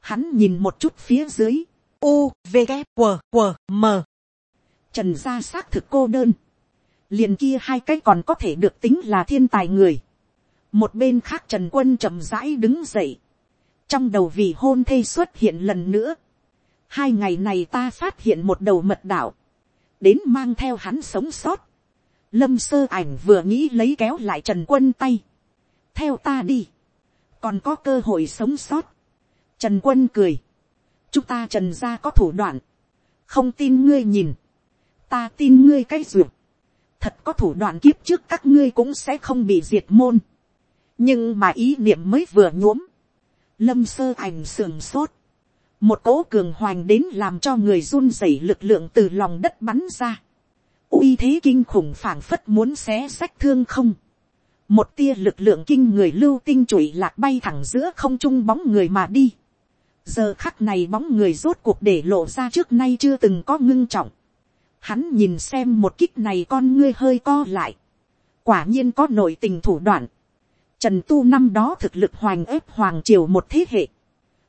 hắn nhìn một chút phía dưới, u v g q q m. Trần gia xác thực cô đơn, liền kia hai cái còn có thể được tính là thiên tài người. Một bên khác trần quân chậm rãi đứng dậy, trong đầu vì hôn thê xuất hiện lần nữa, hai ngày này ta phát hiện một đầu mật đạo, đến mang theo hắn sống sót, lâm sơ ảnh vừa nghĩ lấy kéo lại trần quân tay, theo ta đi, còn có cơ hội sống sót, trần quân cười, chúng ta trần gia có thủ đoạn, không tin ngươi nhìn, ta tin ngươi cái ruột, thật có thủ đoạn kiếp trước các ngươi cũng sẽ không bị diệt môn, nhưng mà ý niệm mới vừa nhuốm, lâm sơ ảnh sườn sốt, một cỗ cường hoành đến làm cho người run rẩy lực lượng từ lòng đất bắn ra, uy thế kinh khủng phảng phất muốn xé sách thương không, một tia lực lượng kinh người lưu tinh trụi lạc bay thẳng giữa không trung bóng người mà đi, giờ khắc này bóng người rốt cuộc để lộ ra trước nay chưa từng có ngưng trọng, hắn nhìn xem một kích này con ngươi hơi co lại, quả nhiên có nội tình thủ đoạn, Trần Tu năm đó thực lực hoành ép hoàng triều một thế hệ.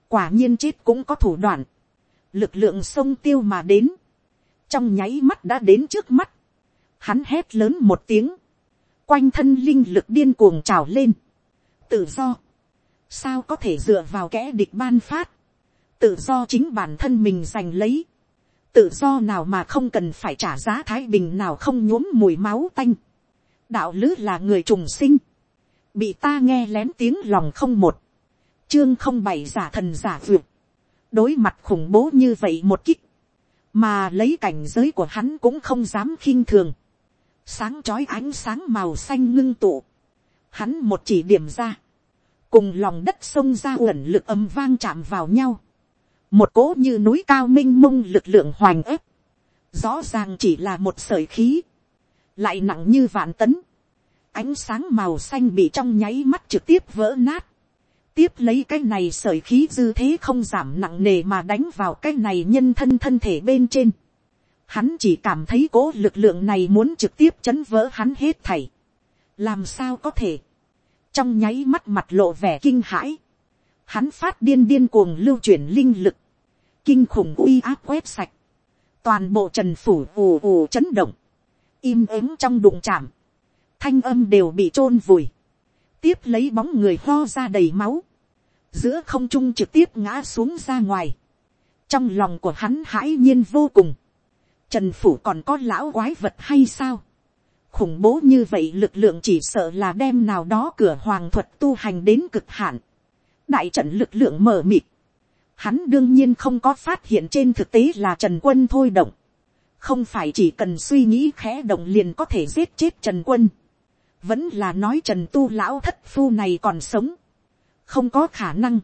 Quả nhiên chết cũng có thủ đoạn. Lực lượng sông tiêu mà đến. Trong nháy mắt đã đến trước mắt. Hắn hét lớn một tiếng. Quanh thân linh lực điên cuồng trào lên. Tự do. Sao có thể dựa vào kẻ địch ban phát. Tự do chính bản thân mình giành lấy. Tự do nào mà không cần phải trả giá thái bình nào không nhuốm mùi máu tanh. Đạo lứ là người trùng sinh. Bị ta nghe lén tiếng lòng không một, chương không bảy giả thần giả vượt, đối mặt khủng bố như vậy một kích, mà lấy cảnh giới của hắn cũng không dám khinh thường, sáng trói ánh sáng màu xanh ngưng tụ, hắn một chỉ điểm ra, cùng lòng đất sông ra uẩn lực âm vang chạm vào nhau, một cỗ như núi cao m i n h mông lực lượng hoành ép, rõ ràng chỉ là một sởi khí, lại nặng như vạn tấn, ánh sáng màu xanh bị trong nháy mắt trực tiếp vỡ nát, tiếp lấy cái này sởi khí dư thế không giảm nặng nề mà đánh vào cái này nhân thân thân thể bên trên. Hắn chỉ cảm thấy cố lực lượng này muốn trực tiếp chấn vỡ hắn hết thảy. làm sao có thể, trong nháy mắt mặt lộ vẻ kinh hãi, hắn phát điên điên cuồng lưu chuyển linh lực, kinh khủng uy áp quét sạch, toàn bộ trần phủ ù ù chấn động, im ắng trong đụng chạm, thanh âm đều bị t r ô n vùi, tiếp lấy bóng người ho ra đầy máu, giữa không trung trực tiếp ngã xuống ra ngoài, trong lòng của hắn hãi nhiên vô cùng, trần phủ còn có lão quái vật hay sao, khủng bố như vậy lực lượng chỉ sợ là đem nào đó cửa hoàng thuật tu hành đến cực hạn, đại trận lực lượng mở mịt, Hắn đương nhiên không có phát hiện trên thực tế là Trần Quân thôi động. Không phải chỉ cần suy nghĩ khẽ động liền có thể giết chết Trần Quân. Vẫn là nói Trần Tu lão thất phu này còn sống. Không có khả năng.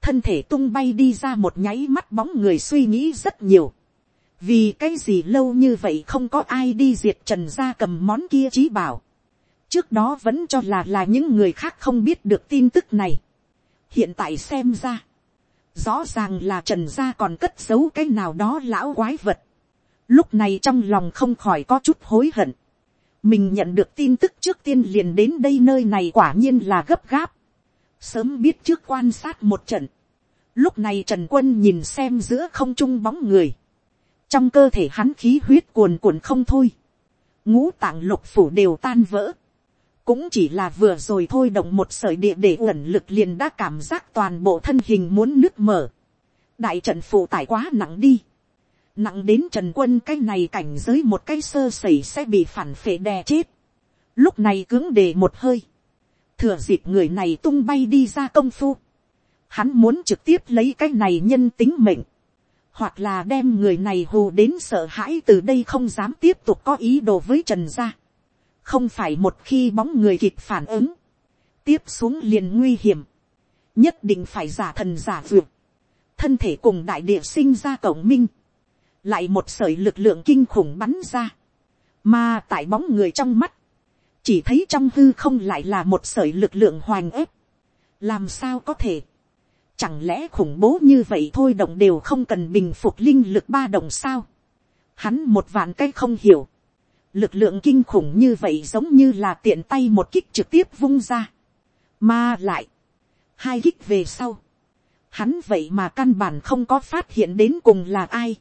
Thân thể tung bay đi ra một nháy mắt bóng người suy nghĩ rất nhiều. Vì cái gì lâu như vậy không có ai đi diệt Trần gia cầm món kia chí bảo. Trước đó vẫn cho là là những người khác không biết được tin tức này. Hiện tại xem ra rõ ràng là trần gia còn cất giấu cái nào đó lão quái vật. lúc này trong lòng không khỏi có chút hối hận. mình nhận được tin tức trước tiên liền đến đây nơi này quả nhiên là gấp gáp. sớm biết trước quan sát một trận. lúc này trần quân nhìn xem giữa không trung bóng người. trong cơ thể hắn khí huyết cuồn cuộn không thôi. ngũ tạng lục phủ đều tan vỡ cũng chỉ là vừa rồi thôi động một sợi địa để uẩn lực liền đã cảm giác toàn bộ thân hình muốn nứt mở. đại trận phụ tải quá nặng đi. nặng đến trần quân cái này cảnh giới một cái sơ sẩy sẽ bị phản phệ đè chết. lúc này cứng đề một hơi. thừa dịp người này tung bay đi ra công phu. hắn muốn trực tiếp lấy cái này nhân tính mệnh. hoặc là đem người này hù đến sợ hãi từ đây không dám tiếp tục có ý đồ với trần gia không phải một khi bóng người kịp phản ứng, tiếp xuống liền nguy hiểm, nhất định phải giả thần giả vượt, thân thể cùng đại địa sinh ra cổng minh, lại một sởi lực lượng kinh khủng bắn ra, mà tại bóng người trong mắt, chỉ thấy trong hư không lại là một sởi lực lượng hoành ép, làm sao có thể, chẳng lẽ khủng bố như vậy thôi động đều không cần bình phục linh lực ba động sao, hắn một vạn cái không hiểu, lực lượng kinh khủng như vậy giống như là tiện tay một kích trực tiếp vung ra. Mà lại, hai kích về sau, hắn vậy mà căn bản không có phát hiện đến cùng là ai.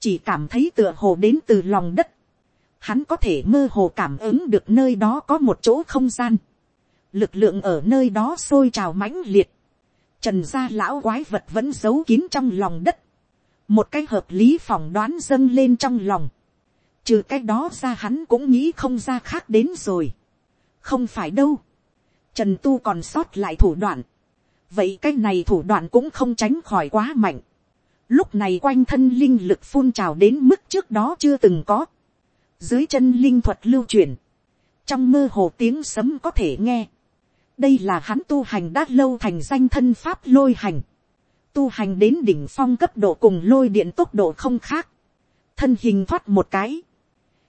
Chỉ cảm thấy tựa hồ đến từ lòng đất. Hắn có thể mơ hồ cảm ứng được nơi đó có một chỗ không gian. Lực lượng ở nơi đó sôi trào mãnh liệt. Trần gia lão quái vật vẫn giấu kín trong lòng đất. Một cái hợp lý phỏng đoán dâng lên trong lòng Trừ cái đó ra hắn cũng nghĩ không ra khác đến rồi. Không phải đâu. Trần Tu còn sót lại thủ đoạn. Vậy cái này thủ đoạn cũng không tránh khỏi quá mạnh. Lúc này quanh thân linh lực phun trào đến mức trước đó chưa từng có. Dưới chân linh thuật lưu truyền. Trong mơ hồ tiếng sấm có thể nghe. Đây là hắn tu hành đã lâu thành danh thân pháp lôi hành. Tu hành đến đỉnh phong cấp độ cùng lôi điện tốc độ không khác. Thân hình thoát một cái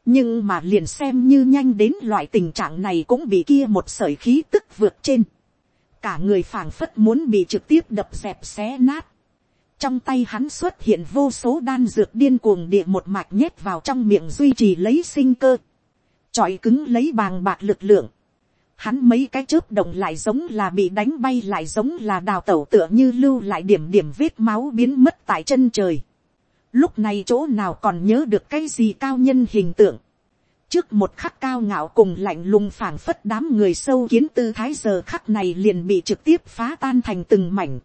nhưng mà liền xem như nhanh đến loại tình trạng này cũng bị kia một sởi khí tức vượt trên. cả người phảng phất muốn bị trực tiếp đập dẹp xé nát. trong tay hắn xuất hiện vô số đan dược điên cuồng địa một mạch nhét vào trong miệng duy trì lấy sinh cơ. trọi cứng lấy bàng bạc lực lượng. hắn mấy cái chớp động lại giống là bị đánh bay lại giống là đào tẩu tựa như lưu lại điểm điểm vết máu biến mất tại chân trời lúc này chỗ nào còn nhớ được cái gì cao nhân hình tượng. trước một khắc cao ngạo cùng lạnh lùng phảng phất đám người sâu kiến tư thái giờ khắc này liền bị trực tiếp phá tan thành từng mảnh.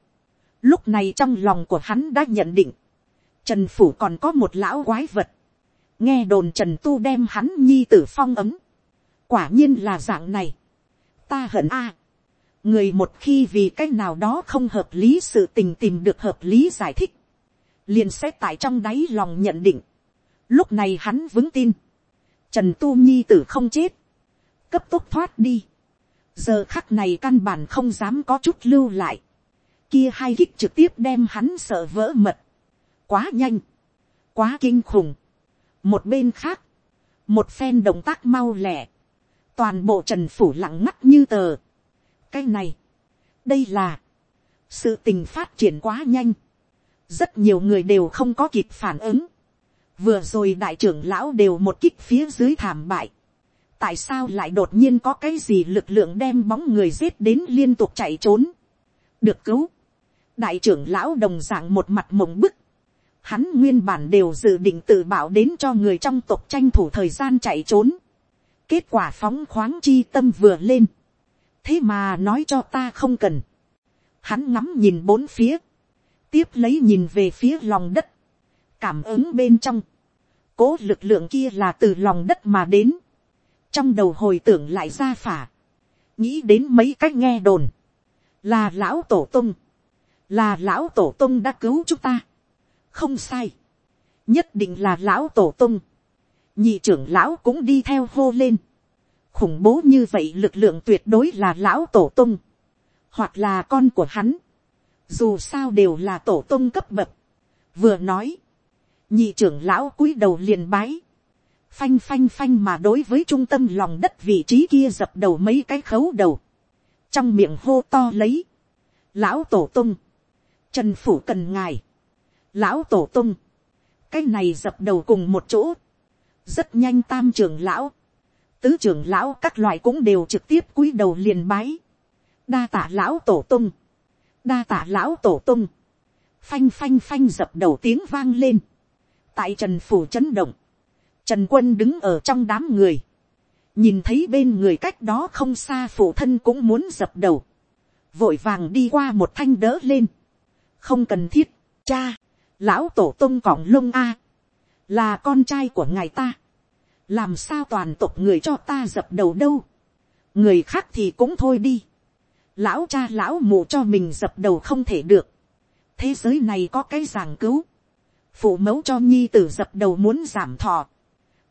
lúc này trong lòng của hắn đã nhận định, trần phủ còn có một lão quái vật. nghe đồn trần tu đem hắn nhi tử phong ấm. quả nhiên là dạng này. ta hận a. người một khi vì cái nào đó không hợp lý sự tình tìm được hợp lý giải thích liền sẽ tại trong đáy lòng nhận định. Lúc này hắn vững tin. Trần Tu Nhi tử không chết. Cấp tốc thoát đi. Giờ khắc này căn bản không dám có chút lưu lại. Kia hai kích trực tiếp đem hắn sợ vỡ mật. Quá nhanh. Quá kinh khủng. Một bên khác. Một phen động tác mau lẹ. Toàn bộ trần phủ lặng ngắt như tờ. Cái này. Đây là. Sự tình phát triển quá nhanh. Rất nhiều người đều không có kịp phản ứng vừa rồi đại trưởng lão đều một kích phía dưới thảm bại. tại sao lại đột nhiên có cái gì lực lượng đem bóng người giết đến liên tục chạy trốn. được cứu. đại trưởng lão đồng d ạ n g một mặt mộng bức. hắn nguyên bản đều dự định tự bảo đến cho người trong tộc tranh thủ thời gian chạy trốn. kết quả phóng khoáng chi tâm vừa lên. thế mà nói cho ta không cần. hắn ngắm nhìn bốn phía tiếp lấy nhìn về phía lòng đất. Cảm ứng bên trong, cố lực lượng kia là từ lòng đất mà đến, trong đầu hồi tưởng lại ra phả, nghĩ đến mấy cách nghe đồn, là lão tổ tung, là lão tổ tung đã cứu chúng ta, không sai, nhất định là lão tổ tung, nhị trưởng lão cũng đi theo hô lên, khủng bố như vậy lực lượng tuyệt đối là lão tổ tung, hoặc là con của hắn, dù sao đều là tổ tông cấp bậc, vừa nói, nhị trưởng lão cúi đầu liền bái, phanh phanh phanh mà đối với trung tâm lòng đất vị trí kia dập đầu mấy cái khấu đầu, trong miệng hô to lấy, lão tổ tung, trần phủ cần ngài, lão tổ tung, cái này dập đầu cùng một chỗ, rất nhanh tam trưởng lão, tứ trưởng lão các loại cũng đều trực tiếp cúi đầu liền bái, đa tả lão tổ tung, đa tả lão tổ tung, phanh phanh phanh dập đầu tiếng vang lên, tại trần phủ chấn động, trần quân đứng ở trong đám người, nhìn thấy bên người cách đó không xa phụ thân cũng muốn dập đầu, vội vàng đi qua một thanh đỡ lên, không cần thiết, cha, lão tổ tông cỏng lông a, là con trai của ngài ta, làm sao toàn tộc người cho ta dập đầu đâu, người khác thì cũng thôi đi, lão cha lão mù cho mình dập đầu không thể được, thế giới này có cái giảng cứu, phụ mẫu cho nhi tử dập đầu muốn giảm thọ,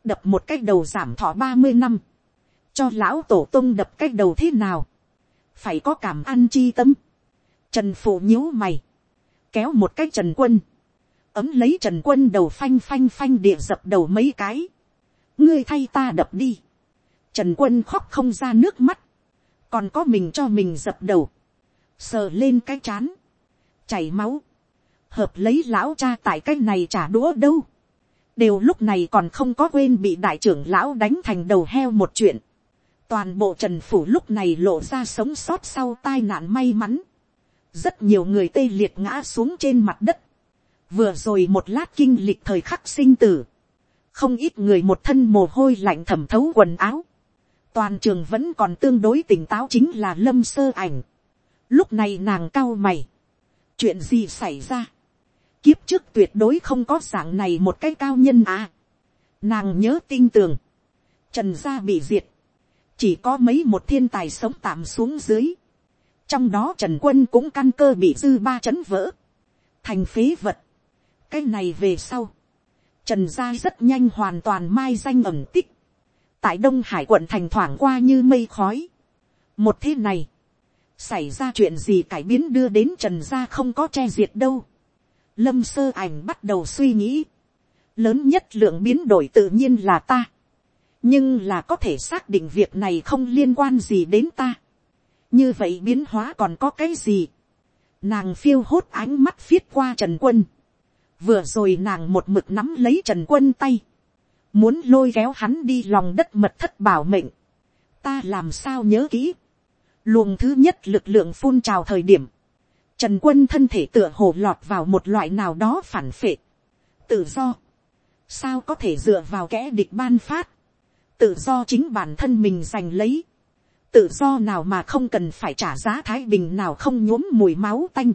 đập một cái đầu giảm thọ ba mươi năm, cho lão tổ tung đập cái đầu thế nào, phải có cảm ăn chi tâm, trần phụ nhíu mày, kéo một cái trần quân, ấm lấy trần quân đầu phanh phanh phanh địa dập đầu mấy cái, ngươi thay ta đập đi, trần quân khóc không ra nước mắt, còn có mình cho mình dập đầu, sờ lên cái chán, chảy máu, hợp lấy lão cha tại cái này trả đũa đâu. đều lúc này còn không có quên bị đại trưởng lão đánh thành đầu heo một chuyện. toàn bộ trần phủ lúc này lộ ra sống sót sau tai nạn may mắn. rất nhiều người tê liệt ngã xuống trên mặt đất. vừa rồi một lát kinh lịch thời khắc sinh tử. không ít người một thân mồ hôi lạnh thẩm thấu quần áo toàn trường vẫn còn tương đối tỉnh táo chính là lâm sơ ảnh. lúc này nàng cao mày. chuyện gì xảy ra Kiếp trước tuyệt đối không có dạng này một cái cao nhân à. Nàng nhớ tin tưởng. Trần gia bị diệt. Chỉ có mấy một thiên tài sống tạm xuống dưới. Trong đó Trần Quân cũng căn cơ bị dư ba chấn vỡ. Thành phế vật. Cái này về sau. Trần gia rất nhanh hoàn toàn mai danh ẩm tích. Tại Đông Hải quận thành thoảng qua như mây khói. Một thế này. Xảy ra chuyện gì cải biến đưa đến Trần gia không có che diệt đâu. Lâm sơ ảnh bắt đầu suy nghĩ, lớn nhất lượng biến đổi tự nhiên là ta, nhưng là có thể xác định việc này không liên quan gì đến ta, như vậy biến hóa còn có cái gì, nàng phiêu hốt ánh mắt viết qua trần quân, vừa rồi nàng một mực nắm lấy trần quân tay, muốn lôi kéo hắn đi lòng đất mật thất bảo mệnh, ta làm sao nhớ kỹ, luồng thứ nhất lực lượng phun trào thời điểm, Trần quân thân thể tựa hồ lọt vào một loại nào đó phản phệ. Tự do. Sao có thể dựa vào kẻ địch ban phát. Tự do chính bản thân mình giành lấy. Tự do nào mà không cần phải trả giá thái bình nào không nhuốm mùi máu tanh.